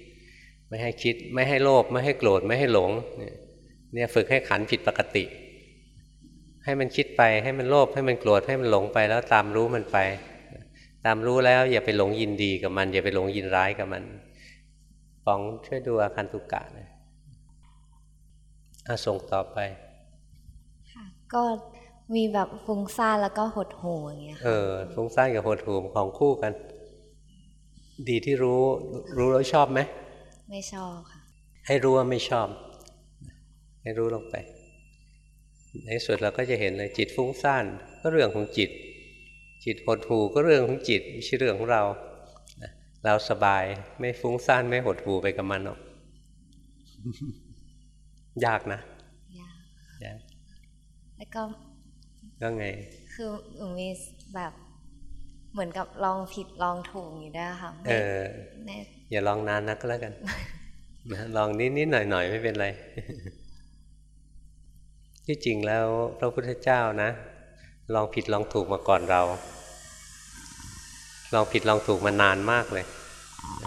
ไม่ให้คิดไม่ให้โลภไม่ให้โกรธไม่ให้หลงเนี่ยฝึกให้ขันผิดปกติ ให้มันคิดไปให้มันโลภให้มันโกรธให้มันหลงไปแล้วตามรู้มันไป ตามรู้แล้วอย่าไปหลงยินดีกับมัน อย่าไปหลงยินร้ายกับมันปองช่วยดูอาคันตุกะนะอาส่งต่อไปก็มีแบบฟุ้งซ่านแล้วก็หดหูอย่างเงี้ยเออฟุ้งซ่านกับหดหูของคู่กัน ดีที่รู้ รู้แล้วชอบไหมไม่ชอบค่ะ ให้รู้ว่าไม่ชอบ ให้รู้ลงไป ในสุดเราก็จะเห็นเลยจิตฟุ้งซ่านก็เรื่องของจิต จิตหดหูก็เรื่องของจิตไม่ใช่เรื่องของเราเราสบายไม่ฟุ้งซ่านไม่หดหูไปกับมันหรอกยากนะยากแล้วก็ก็ไง คือหนูมีแบบ เหมือนกับลองผิดลองถูกอยู่ได้ค่ะเอออย่าลองนานนักก็แล้วกันลองนิดนิดหน่อยหน่อยไม่เป็นไร ที่จริงแล้วพระพุทธเจ้านะ ลองผิดลองถูกมาก่อนเรา ลองผิดลองถูกมานานมากเลย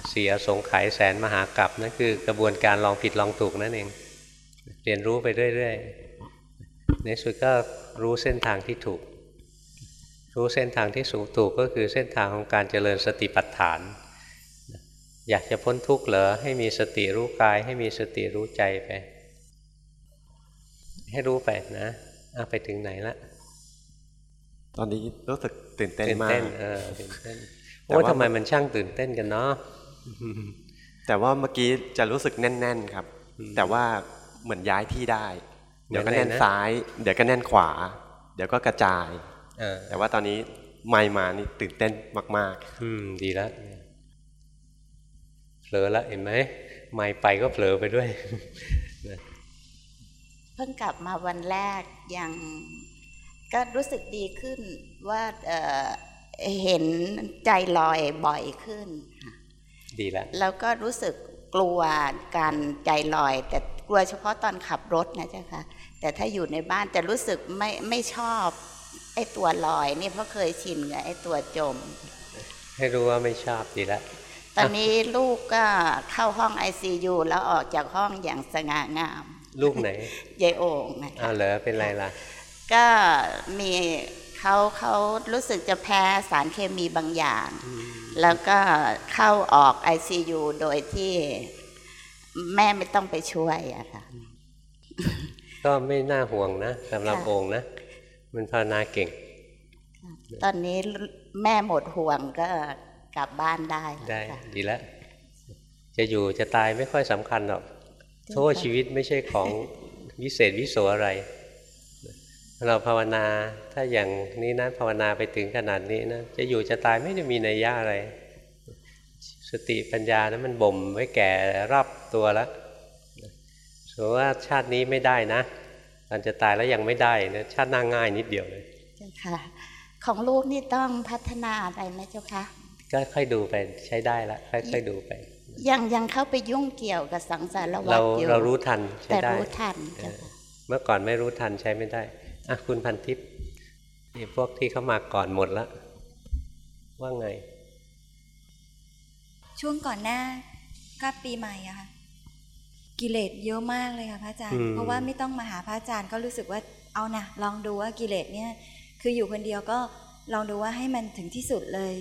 เสียสงไขยแสนมหากรัปนั่นคือกระบวนการลองผิดลองถูกนั่นเอง เรียนรู้ไปเรื่อยๆในสุดก็รู้เส้นทางที่ถูก รู้เส้นทางที่สูงถูกก็คือเส้นทางของการเจริญสติปัฏฐาน อยากจะพ้นทุกข์เหรอให้มีสติรู้กาย ให้มีสติรู้ใจไป ให้รู้ไปนะเอาไปถึงไหนละตอนนี้รู้สึกตื่นเต้นมากตื่นเต้นเออตื่นเต้นโอ้ทำไมมันช่างตื่นเต้นกันเนาะแต่ว่าเมื่อกี้จะรู้สึกแน่น ๆครับ แต่ว่าเหมือนย้ายที่ได้ เดี๋ยวก็แน่นซ้าย เดี๋ยวก็แน่นขวา เดี๋ยวก็กระจาย แต่ว่าตอนนี้ไม่มานี่ตื่นเต้นมาก ๆ อืม ดีแล้วเผลอแล้วเห็นไหมไม่ไปก็เผลอไปด้วยเพิ่งกลับมาวันแรกยังก็รู้สึกดีขึ้นว่าเเห็นใจลอยบ่อยขึ้น ดีแล้วแล้วก็รู้สึกกลัวการใจลอย แต่กลัวเฉพาะตอนขับรถนะเจ้าค่ะแต่ถ้าอยู่ในบ้านจะรู้สึกไม่ไม่ชอบ ไอ้ตัวลอยนี่เพราะเคยชินกับไอ้ตัวจม ให้รู้ว่าไม่ชอบดีแล้วตอนนี้ลูกก็เข้าห้องไอซียูแล้วออกจากห้องอย่างสง่างาม ลูกไหนยายโอ่งนะอ้าวเหรอเป็นไรล่ะ ก็มีเขาเขารู้สึกจะแพ้สารเคมีบางอย่าง แล้วก็เข้าออกไอซียูโดยที่แม่ไม่ต้องไปช่วยอะค่ะก็ไม่น่าห่วงนะสำหรับองค์นะ มันภาวนาเก่ง ตอนนี้แม่หมดห่วงก็กลับบ้านได้ได้ดีแล้ว จะอยู่จะตายไม่ค่อยสำคัญหรอกโทษชีวิตไม่ใช่ของวิเศษวิโสอะไร เราภาวนาถ้าอย่างนี้นะภาวนาไปถึงขนาดนี้นะจะอยู่จะตายไม่ได้มีนัยยะอะไร สติปัญญานะมันบ่มไว้แก่รับตัวแล้วสมมติว่าชาตินี้ไม่ได้นะต อนจะตายแล้วยังไม่ได้นะชาติหน้าง่ายนิดเดียวเลยเจ้าค่ะ ของลูกนี่ต้องพัฒนาอะไรไหมเจ้าคะก็ค่อยดูไปใช้ได้ละค่อยๆดูไป ยังยังเข้าไปยุ่งเกี่ยวกับสังสารวัฏอยู่เรารู้ทันใช้ได้แต่รู้ทันเมื่อก่อนไม่รู้ทันใช้ไม่ได้อะคุณพันทิพย์นี่พวกที่เข้ามาก่อนหมดละว่าไง ช่วงก่อนหน้าก็ปีใหม่อะค่ะ กิเลสเยอะมากเลยค่ะพระอาจารย์ เพราะว่าไม่ต้องมาหาพระอาจารย์ก็รู้สึกว่าเอานะลองดูว่ากิเลสเนี่ย คืออยู่คนเดียวก็ลองดูว่าให้มันถึงที่สุดเลย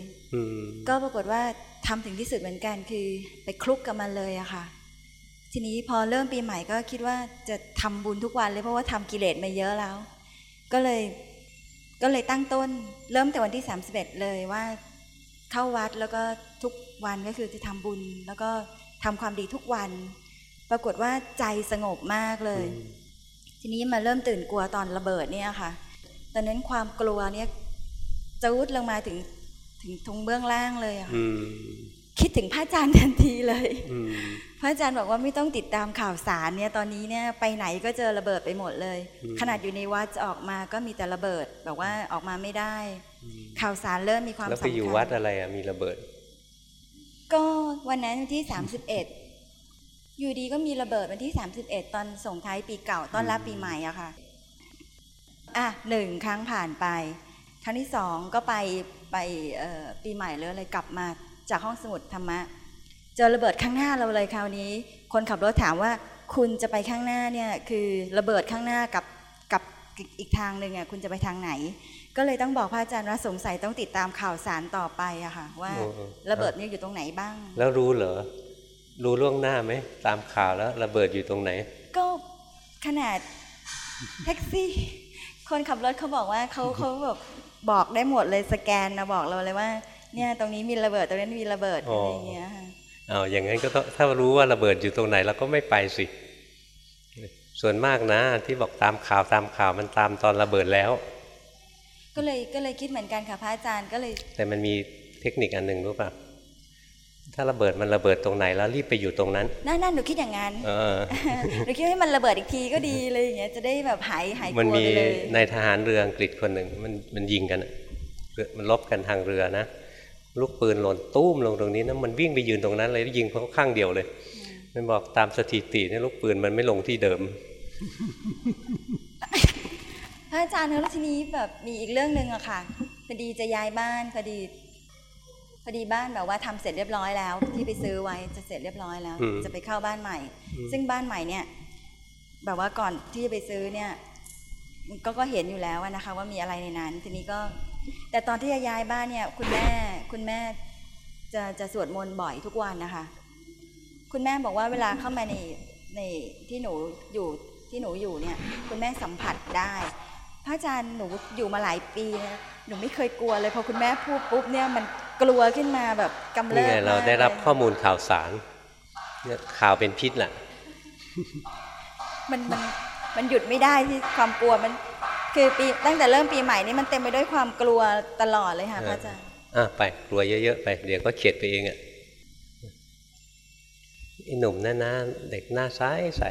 ก็ปรากฏว่าทำถึงที่สุดเหมือนกันคือไปคลุกกับมันเลยอะค่ะ ทีนี้พอเริ่มปีใหม่ก็คิดว่าจะทำบุญทุกวันเลยเพราะว่าทำกิเลสมาเยอะแล้ว ก็เลยก็เลยตั้งต้น เริ่มแต่วันที่สามสิบเอ็ดเลยว่าเข้าวัดแล้วก็ทุกวันก็คือจะทำบุญ แล้วก็ทำความดีทุกวัน ปรากฏว่าใจสงบมากเลย ทีนี้มาเริ่มตื่นกลัวตอนระเบิดเนี่ยค่ะ ตอนนั้นความกลัวเนี่ยจะวุดลงมาถึงถึงทงเบื้องล่างเลยอะค่ะคิดถึงพระอาจารย์ทันทีเลย พระอาจารย์บอกว่าไม่ต้องติดตามข่าวสารเนี่ยตอนนี้เนี่ยไปไหนก็เจอระเบิดไปหมดเลย ขนาดอยู่ในวัดจะออกมาก็มีแต่ระเบิดบอกว่าออกมาไม่ได้ ข่าวสารเริ่มมีความสำคัญแล้วไปอยู่วัดอะไรอะมีระเบิด ก็วันนั้นที่สามสิบเอ็ด อยู่ดีก็มีระเบิดวันที่ 31 ตอนส่งท้ายปีเก่าต้อนรับปีใหม่อะค่ะ อะหนึ่งครั้งผ่านไป ครั้งที่สองก็ไปไปปีใหม่เลยอะไรกลับมาจากห้องสมุดธรรมะ เจอระเบิดข้างหน้าเราเลยคราวนี้ คนขับรถถามว่าคุณจะไปข้างหน้าเนี่ยคือระเบิดข้างหน้ากับกับอีกทางหนึ่งอะคุณจะไปทางไหน ก็เลยต้องบอกพระอาจารย์ว่าสงสัยต้องติดตามข่าวสารต่อไปอะค่ะว่าระเบิดนี่อยู่ตรงไหนบ้าง แล้วรู้เหรอ รู้ล่วงหน้าไหม ตามข่าวแล้วระเบิดอยู่ตรงไหน ก็ขนาดแท็กซี่ คนขับรถเขาบอกว่าเขาเขาแบบบอกได้หมดเลยสแกนนะบอกเราเลยว่า เนี่ยตรงนี้มีระเบิดตรงนี้มีระเบิดอะไรอย่างเงี้ยอ๋ออย่างนั้นก็ต้องถ้ารู้ว่าระเบิดอยู่ตรงไหนเราก็ไม่ไปสิ ส่วนมากนะ ที่บอกตามข่าวตามข่าวมันตามตอนระเบิดแล้ว ก็เลยก็เลยคิดเหมือนกันค่ะพระอาจารย์ก็เลย แต่มันมีเทคนิคอันหนึ่งรู้ป่ะ ถ้าระเบิดมันระเบิดตรงไหนแล้วรีบไปอยู่ตรงนั้น นั่นนั่นหนูคิดอย่างนั้นหนูคิดให้มันระเบิดอีกทีก็ดีเลยอย่างเงี้ยจะได้แบบหายหายกลัวไปเลย มันมีในทหารเรืออังกฤษคนหนึ่งมันมันยิงกันมันลบกันทางเรือนะลูกปืนหล่นตุ้มลงตรงนี้นะมันวิ่งไปยืนตรงนั้นเลยยิงเขาข้างเดียวเลย มันบอกตามสถิติเนี่ยลูกปืนมันไม่ลงที่เดิมพระอาจารย์แล้วทีนี้แบบมีอีกเรื่องหนึ่งอะค่ะพอดีจะย้ายบ้านพอดี พอดีบ้านแบบว่าทำเสร็จเรียบร้อยแล้ว ที่ไปซื้อไว้จะเสร็จเรียบร้อยแล้ว จะไปเข้าบ้านใหม่ ซึ่งบ้านใหม่เนี่ยแบบว่าก่อนที่จะไปซื้อเนี่ยก็ก็เห็นอยู่แล้วนะคะ ว่ามีอะไรในนั้น ทีนี้ก็ แต่ตอนที่จะย้ายบ้านเนี่ย คุณแม่คุณแม่จะจะสวดมนต์บ่อยทุกวันนะคะ คุณแม่บอกว่าเวลาเข้ามาในในที่หนูอยู่ที่หนูอยู่เนี่ย คุณแม่สัมผัสได้พระอาจารย์หนูอยู่มาหลายปีนะหนูไม่เคยกลัวเลยพอคุณแม่พูดปุ๊บเนี่ยมัน กลัวขึ้นมาแบบกำเรินี่บไงเราได้รับมกลยข้อมูลข่าวสารเนี่ยข่าวเป็นพิษแหละมันมันมันหยุดไม่ได้ที่ความกลัวมันคือปีตั้งแต่เริ่มปีใหม่นี้มันเต็มไปด้วยความกลัวตลอดเลยค่ะพระอาจารย์อะไปกลัวเยอะๆไปเดี๋ยวก็เข็ดไปเองอะไอ้หนุ่มนั่นนะเด็กหน้าใสใส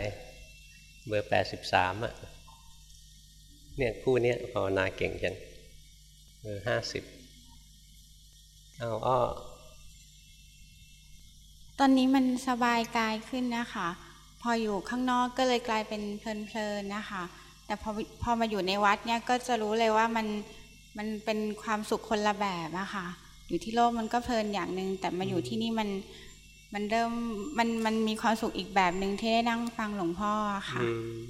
เบอร์แปดสิบสามอะเนี่ยคู่เนี้ยภาวนาเก่งจังเบอร์ห้าสิบ เอาอ้อตอนนี้มันสบายกายขึ้นนะคะ พออยู่ข้างนอกก็เลยกลายเป็นเพลินๆนะคะ แต่พอพอมาอยู่ในวัดเนี่ยก็จะรู้เลยว่ามันมันเป็นความสุขคนละแบบอะค่ะ อยู่ที่โลกมันก็เพลินอย่างหนึ่งแต่มาอยู่ที่นี่มันมันเริ่มมันมันมีความสุขอีกแบบหนึ่งที่ได้นั่งฟังหลวงพ่ออะค่ะอืม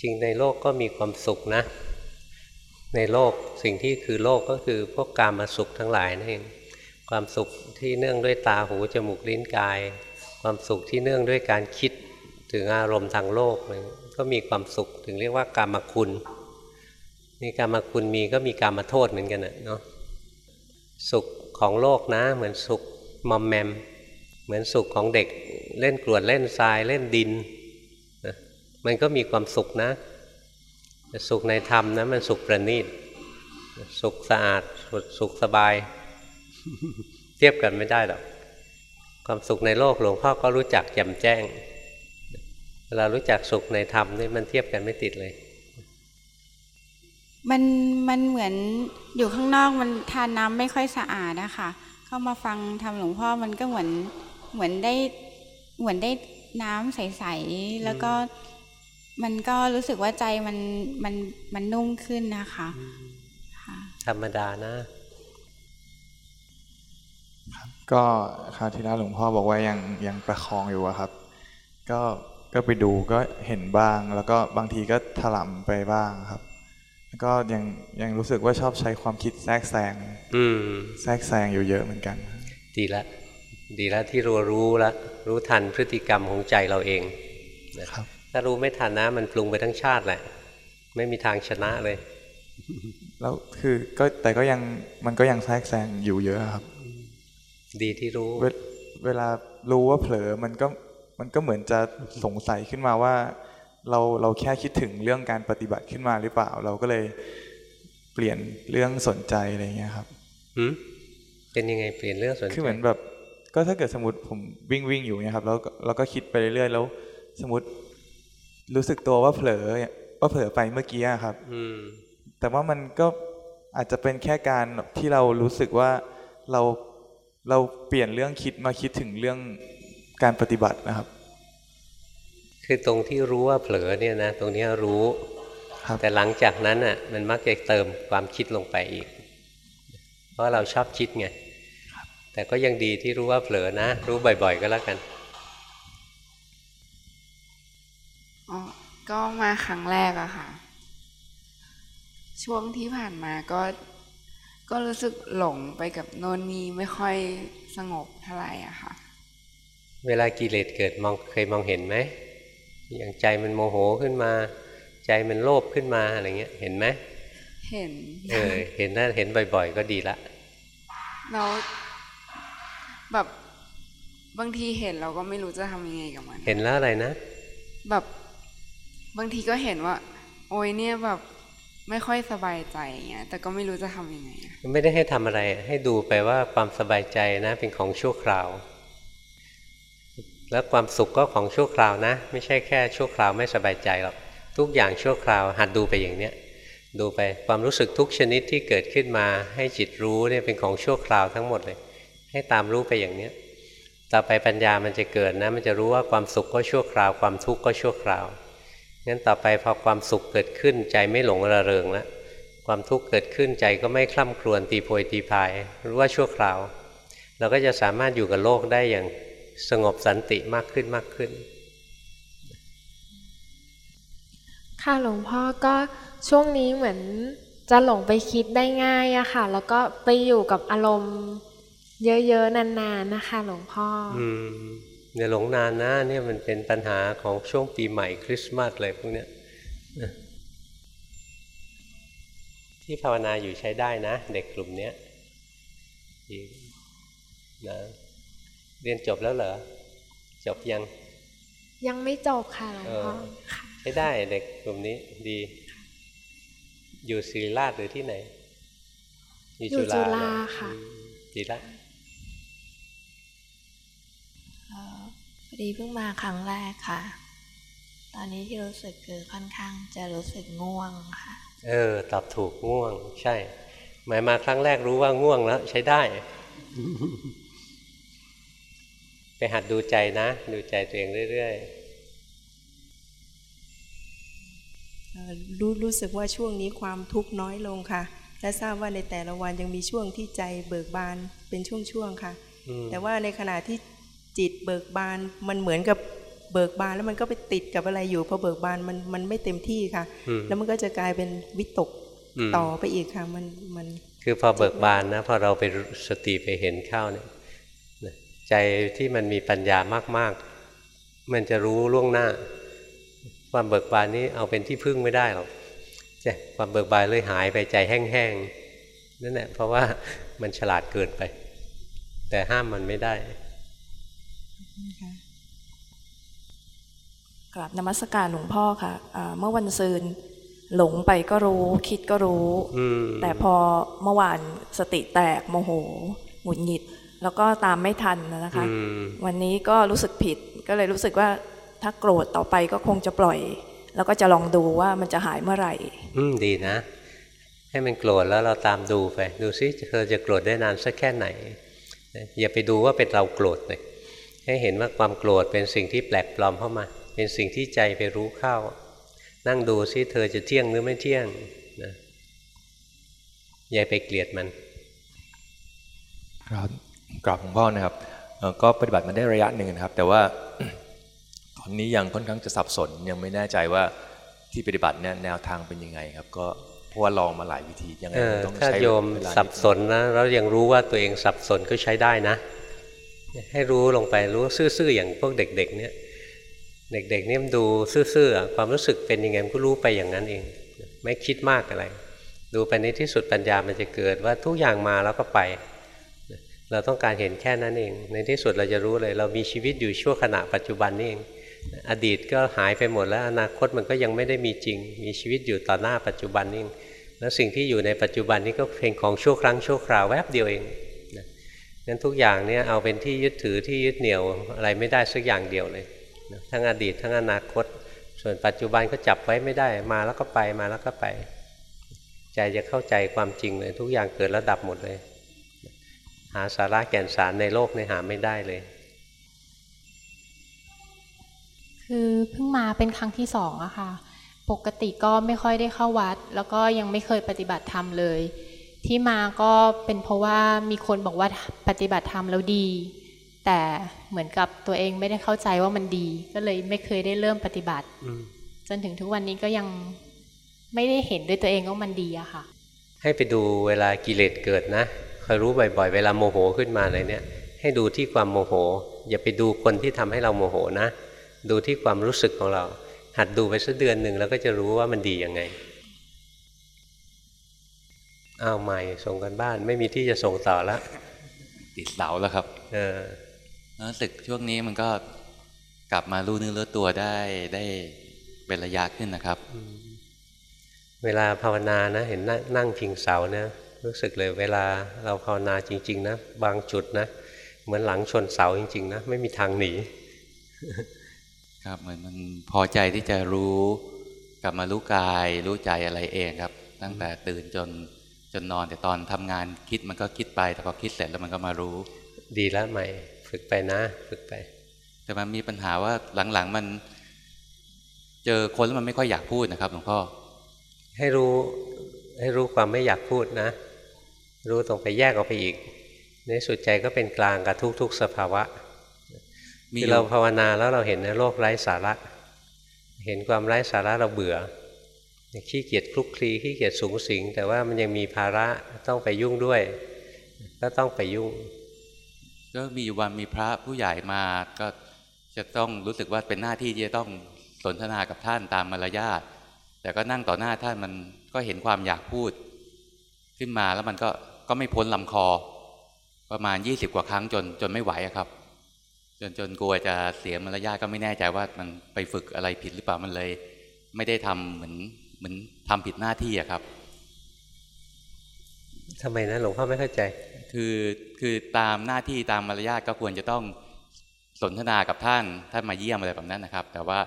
จริงในโลกก็มีความสุขนะ ในโลกสิ่งที่คือโลกก็คือพวกกามาสุขทั้งหลายนั่นเองความสุขที่เนื่องด้วยตาหูจมูกลิ้นกาย ความสุขที่เนื่องด้วยการคิดถึงอารมณ์ทางโลกก็มีความสุขถึงเรียกว่ากามคุณนี่กามคุณมีก็มีกามโทษเหมือนกันนะเนาะสุขของโลกนะ เหมือนสุขมอมแมม เหมือนสุขของเด็กเล่นกรวดเล่นทรายเล่นดินนะมันก็มีความสุขนะ สุขในธรรมนะมันสุขประณีตสุขสะอาดสุขสบาย เทียบกันไม่ได้หรอกความสุขในโลกหลวงพ่อก็รู้จักแจ่มแจ้งเวลารู้จักสุขในธรรมนี่มันเทียบกันไม่ติดเลย มันมันเหมือนอยู่ข้างนอกมันทานน้ำไม่ค่อยสะอาดนะคะเข้ามาฟังทำหลวงพ่อมันก็เหมือนเหมือนได้เหมือนได้น้ำใส ๆ แล้วก็ มันก็รู้สึกว่าใจมันมันมันนุ่มขึ้นนะคะธรรมดานะ ก็คราวที่แล้วหลวงพ่อบอกว่ายังยังประคองอยู่อะครับ ก็ก็ไปดูก็เห็นบ้าง แล้วก็บางทีก็ถลำไปบ้างครับแล้วก็ยังยังรู้สึกว่าชอบใช้ความคิดแทรกแซงอืมแทรกแซงอยู่เยอะเหมือนกัน ดีละ ดีละที่รู้รู้ละรู้ทันพฤติกรรมของใจเราเองนะครับ ถ้ารู้ไม่ทันนะ มันปรุงไปทั้งชาติแหละ ไม่มีทางชนะเลย แล้วคือก็แต่ก็ยังมันก็ยังแทรกแซงอยู่เยอะครับ ดีที่รู้เวเวลารู้ว่าเผลอมันก็มันก็เหมือนจะสงสัยขึ้นมาว่า เราเราแค่คิดถึงเรื่องการปฏิบัติขึ้นมาหรือเปล่า เราก็เลยเปลี่ยนเรื่องสนใจอะไรเงี้ยครับหืมเป็นยังไงเปลี่ยนเรื่องสนใจคือเหมือนแบบ ก็ถ้าเกิดสมมติผมวิ่งวิ่งอยู่เนี่ยครับ แล้วก็เราก็คิดไปเรื่อยๆแล้ว สมมติ รู้สึกตัวว่าเผลอว่าเผลอไปเมื่อกี้อะครับ อืมแต่ว่ามันก็อาจจะเป็นแค่การที่เรารู้สึกว่าเราเราเปลี่ยนเรื่องคิดมาคิดถึงเรื่องการปฏิบัตินะครับ คือตรงที่รู้ว่าเผลอเนี่ยนะตรงเนี้ยรู้แต่หลังจากนั้นอะมันมักจะเติมความคิดลงไปอีก เพราะเราชอบคิดไงแต่ก็ยังดีที่รู้ว่าเผลอนะ รู้บ่อย ๆ ก็แล้วกัน อ๋อก็มาครั้งแรกอะค่ะ ช่วงที่ผ่านมาก็ ก็รู้สึกหลงไปกับโน่นนี่ไม่ค่อยสงบเท่าไหร่อะค่ะ เวลากิเลสเกิดมองเคยมองเห็นไหมอย่างใจมันโมโหขึ้นมา ใจมันโลภขึ้นมาอะไรเงี้ย เห็นไหมเห็น เออ เห็นนะเห็นบ่อยๆ ก็ดีละแล้วแบบบางทีเห็นเราก็ไม่รู้จะทำยังไงกับมัน เห็นแล้วอะไรนะ แบบ บางทีก็เห็นว่า โอ้ยเนี่ยแบบไม่ค่อยสบายใจเงี้ยแต่ก็ไม่รู้จะทำยังไงไม่ได้ให้ทำอะไร ให้ดูไปว่าความสบายใจนะ เป็นของชั่วคราว แล้วความสุขก็ของชั่วคราวนะ ไม่ใช่แค่ชั่วคราวไม่สบายใจหรอกทุกอย่างชั่วคราว หัดดูไปอย่างเนี้ยดูไปความรู้สึกทุกชนิดที่เกิดขึ้นมาให้จิตรู้เนี่ยเป็นของชั่วคราวทั้งหมดเลย ให้ตามรู้ไปอย่างเนี้ยต่อไปปัญญามันจะเกิดนะ มันจะรู้ว่าความสุขก็ชั่วคราว ความทุกข์ก็ชั่วคราว งั้นต่อไปพอความสุขเกิดขึ้นใจไม่หลงระเริงแล้วความทุกข์เกิดขึ้นใจก็ไม่คล่ำครวญตีโพยตีพายรู้ว่าชั่วคราว เราก็จะสามารถอยู่กับโลกได้อย่างสงบสันติมากขึ้นมากขึ้น ค่ะหลวงพ่อก็ช่วงนี้เหมือนจะหลงไปคิดได้ง่ายอะค่ะ แล้วก็ไปอยู่กับอารมณ์เยอะๆนานๆนะคะ หลวงพ่อ อืม อย่าหลงนานนะเนี่ยมันเป็นปัญหาของช่วงปีใหม่คริสต์มาสเลยพวกเนี้ยที่ภาวนาอยู่ใช้ได้นะ เด็กกลุ่มนี้นะเรียนจบแล้วเหรอ จบยัง ยังไม่จบค่ะหลวงพ่อใช้ได้เด็กกลุ่มนี้ดี อยู่ศิริราชหรือที่ไหน อยู่จุฬาค่ะดีละพ อดีเพิ่งมาครั้งแรกค่ะ ตอนนี้ที่รู้สึกคือค่อนข้างจะรู้สึกง่วงค่ะ เออ ตอบถูกง่วง ใช่ หมายมาครั้งแรกรู้ว่าง่วงแล้ว ใช้ได้ ไปหัดดูใจนะ ดูใจตัวเองเรื่อยๆรู้รู้สึกว่าช่วงนี้ความทุกข์น้อยลงค่ะ และทราบว่าในแต่ละวันยังมีช่วงที่ใจเบิกบานเป็นช่วงๆค่ะ แต่ว่าในขณะที่ จิตเบิกบานมันเหมือนกับเบิกบานแล้วมันก็ไปติดกับอะไรอยู่พอเบิกบานมันมันไม่เต็มที่ค่ะ แล้วมันก็จะกลายเป็นวิตกต่อไปอีกค่ะมันมัน คือพอเบิกบานนะพอเราไปสติไปเห็นเข้าเนี่ยใจที่มันมีปัญญามาก ๆ มันจะรู้ล่วงหน้า ความเบิกบานนี้เอาเป็นที่พึ่งไม่ได้หรอกใจความเบิกบานเลยหายไปใจแห้งๆนั่นแหละเพราะว่ามันฉลาดเกินไป แต่ห้ามมันไม่ได้ กราบนมัสการหลวงพ่อค่ะเมื่อวันซืนหลงไปก็รู้ คิดก็รู้ แต่พอเมื่อวานสติแตกโมโหหงุดหงิด แล้วก็ตามไม่ทันนะคะ วันนี้ก็รู้สึกผิดก็เลยรู้สึกว่าถ้าโกรธต่อไปก็คงจะปล่อย แล้วก็จะลองดูว่ามันจะหายเมื่อไหร่ อืมดีนะ ให้มันโกรธแล้วเราตามดูไป ดูซิเธอจะโกรธได้นานสักแค่ไหน อย่าไปดูว่าเป็นเราโกรธเลย ให้เห็นว่าความโกรธเป็นสิ่งที่แปลกปลอมเข้ามา เป็นสิ่งที่ใจไปรู้เข้า นั่งดูซิเธอจะเที่ยงหรือไม่เที่ยงนะอย่าไปเกลียดมัน ครับกราบหลวงพ่อนะครับก็ปฏิบัติมาได้ระยะหนึ่งนะครับ แต่ว่าตอนนี้ยังค่อนข้างจะสับสนยังไม่แน่ใจว่าที่ปฏิบัติเนี่ยแนวทางเป็นยังไงครับ ก็เพราะว่าลองมาหลายวิธียังไงต้องใช้ถ้าโยมสับสนนะแล้วยังรู้ว่าตัวเองสับสนก็ใช้ได้นะ ให้รู้ลงไปรู้ซื่อๆอย่างพวกเด็ก ๆ เนี่ย เด็กๆเนี่ยมันดูซื่อๆความรู้สึกเป็นยังไงก็รู้ไปอย่างนั้นเอง ไม่คิดมากอะไร ดูไปในที่สุดปัญญามันจะเกิดว่าทุกอย่างมาแล้วก็ไป เราต้องการเห็นแค่นั้นเอง ในที่สุดเราจะรู้เลย เรามีชีวิตอยู่ชั่วขณะปัจจุบันนี่เอง อดีตก็หายไปหมดแล้วอนาคตมันก็ยังไม่ได้มีจริง มีชีวิตอยู่ต่อหน้าปัจจุบันนี่แล้วสิ่งที่อยู่ในปัจจุบันนี้ก็เพียงของชั่วครั้งชั่วคราวแวบเดียวเอง งั้นทุกอย่างเนี่ยเอาเป็นที่ยึดถือที่ยึดเหนี่ยวอะไรไม่ได้สักอย่างเดียวเลย ทั้งอดีตทั้งอนาคต ส่วนปัจจุบันก็จับไว้ไม่ได้ มาแล้วก็ไปมาแล้วก็ไป ใจจะเข้าใจความจริงเลย ทุกอย่างเกิดแล้วดับหมดเลย หาสาระแก่นสารในโลกในหาไม่ได้เลย คือเพิ่งมาเป็นครั้งที่สองอะค่ะ ปกติก็ไม่ค่อยได้เข้าวัด แล้วก็ยังไม่เคยปฏิบัติธรรมเลย ที่มาก็เป็นเพราะว่ามีคนบอกว่าปฏิบัติธรรมแล้วดี แต่เหมือนกับตัวเองไม่ได้เข้าใจว่ามันดี ก็เลยไม่เคยได้เริ่มปฏิบัติจนถึงทุกวันนี้ก็ยังไม่ได้เห็นด้วยตัวเองว่ามันดีอะค่ะ ให้ไปดูเวลากิเลสเกิดนะคอยรู้บ่อยๆ เวลาโมโหขึ้นมาเลยเนี่ย ให้ดูที่ความโมโห อย่าไปดูคนที่ทำให้เราโมโหนะ ดูที่ความรู้สึกของเรา หัดดูไปสักเดือนหนึ่งแล้วก็จะรู้ว่ามันดียังไง อ้าวใหม่ส่งกันบ้านไม่มีที่จะส่งต่อแล้วติดเสาแล้วครับ เออรู้สึกช่วงนี้มันก็กลับมารู้เนื้อรู้ตัวได้ได้เป็นระยะขึ้นนะครับ เวลาภาวนานะ เห็นนั่งพิงเสาเนี่ยรู้สึกเลยเวลาเราภาวนาจริง ๆ นะบางจุดนะ เหมือนหลังชนเสาจริง ๆ นะ ไม่มีทางหนี ครับเหมือนมันพอใจที่จะรู้ กลับมารู้กาย รู้ใจอะไรเองครับ ตั้งแต่ตื่นจน จนนอนแต่ตอนทำงานคิดมันก็คิดไป แต่พอคิดเสร็จแล้วมันก็มารู้ ดีแล้วใหม่ ฝึกไปนะ ฝึกไป แต่มันมีปัญหาว่าหลังๆมัน เจอคนแล้วมันไม่ค่อยอยากพูดนะครับหลวงพ่อให้รู้ให้รู้ความไม่อยากพูดนะ รู้ตรงไปแยกออกไปอีก ในสุดใจก็เป็นกลางกับทุก ๆ สภาวะมีเราภาวนาแล้วเราเห็นในโลกไร้สาระ เห็นความไร้สาระเราเบื่อ ขี้เกียจคลุกคลีขี้เกียจสูงสิง แต่ว่ามันยังมีภาระต้องไปยุ่งด้วย ก็ต้องไปยุ่ง ก็มีวันมีพระผู้ใหญ่มาก็จะต้องรู้สึกว่าเป็นหน้าที่ที่จะต้องสนทนากับท่านตามมารยาทแต่ก็นั่งต่อหน้าท่านมันก็เห็นความอยากพูด ขึ้นมาแล้วมันก็ก็ไม่พ้นลำคอ ประมาณยี่สิบกว่าครั้งจนจนไม่ไหวครับ จนจนกลัวจะเสียมารยาทก็ไม่แน่ใจว่ามันไปฝึกอะไรผิดหรือเปล่ามันเลย ไม่ได้ทำเหมือน เหมือนทำผิดหน้าที่อะครับทำไมนะหลวงพ่อไม่เข้าใจ คือคือตามหน้าที่ตามมารยาทก็ควรจะต้องสนทนากับท่านท่านมาเยี่ยมอะไรแบบนั้นนะครับ แต่ว่า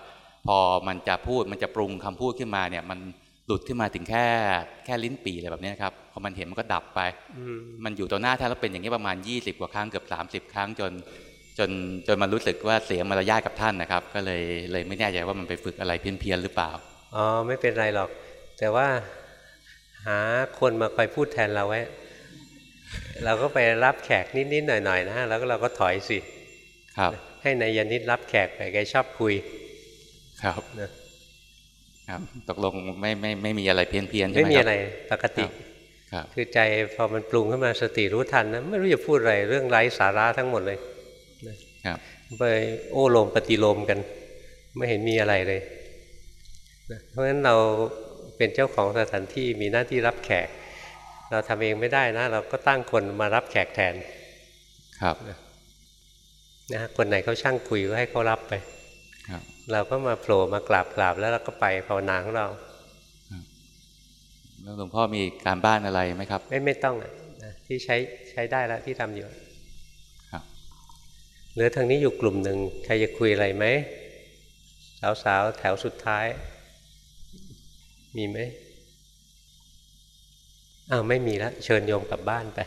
พอมันจะพูดมันจะปรุงคำพูดขึ้นมาเนี่ย มันหลุดขึ้นมาถึงแค่แค่ลิ้นปีอะไรแบบนี้ครับพอมันเห็นมันก็ดับไปมันอยู่ต่อหน้าท่านแล้วเป็นอย่างนี้ประมาณ 20 กว่าครั้งเกือบ 30 ครั้งจนจนจนมันรู้สึกว่าเสียมารยาทกับท่านนะครับ ก็เลยเลยไม่แน่ใจว่ามันไปฝึกอะไรเพี้ยนๆหรือเปล่า อ๋อไม่เป็นไรหรอก แต่ว่าหาคนมาคอยพูดแทนเราไว้ เราก็ไปรับแขกนิดๆหน่อยๆนะแล้วก็เราก็ถอยสิ ครับ ให้นายยนิดรับแขกไปแกชอบคุย ครับนะครับตกลงไม่ไม่ไม่มีอะไรเพี้ยนเพี้ยนใช่ไม่ไหมมีครับอะไรปกติครับคือใจพอมันปรุงขึ้นมาสติรู้ทันนะไม่รู้จะพูดอะไรเรื่องไร้สาระทั้งหมดเลยนะครับไปโอ้โลมปฏิโลมกัน ไม่เห็นมีอะไรเลยนะ เพราะฉะนั้นเราเป็นเจ้าของสถานที่มีหน้าที่รับแขก เราทำเองไม่ได้นะ เราก็ตั้งคนมารับแขกแทน ครับนะคนไหนเขาช่างคุยก็ให้เขารับไป ครับ เราก็มาโผล่มากราบกราบแล้วเราก็ไปภาวนาของเราแล้วหลวงพ่อมีการบ้านอะไรไหมครับ ไม่ไม่ต้องอะนะที่ใช้ใช้ได้แล้วที่ทำอยู่ ครับเหลือทางนี้อยู่กลุ่มหนึ่งใครจะคุยอะไรไหมสาวๆแถวสุดท้าย มีไหมอ้าวไม่มีแล้วเชิญโยมกลับบ้านไป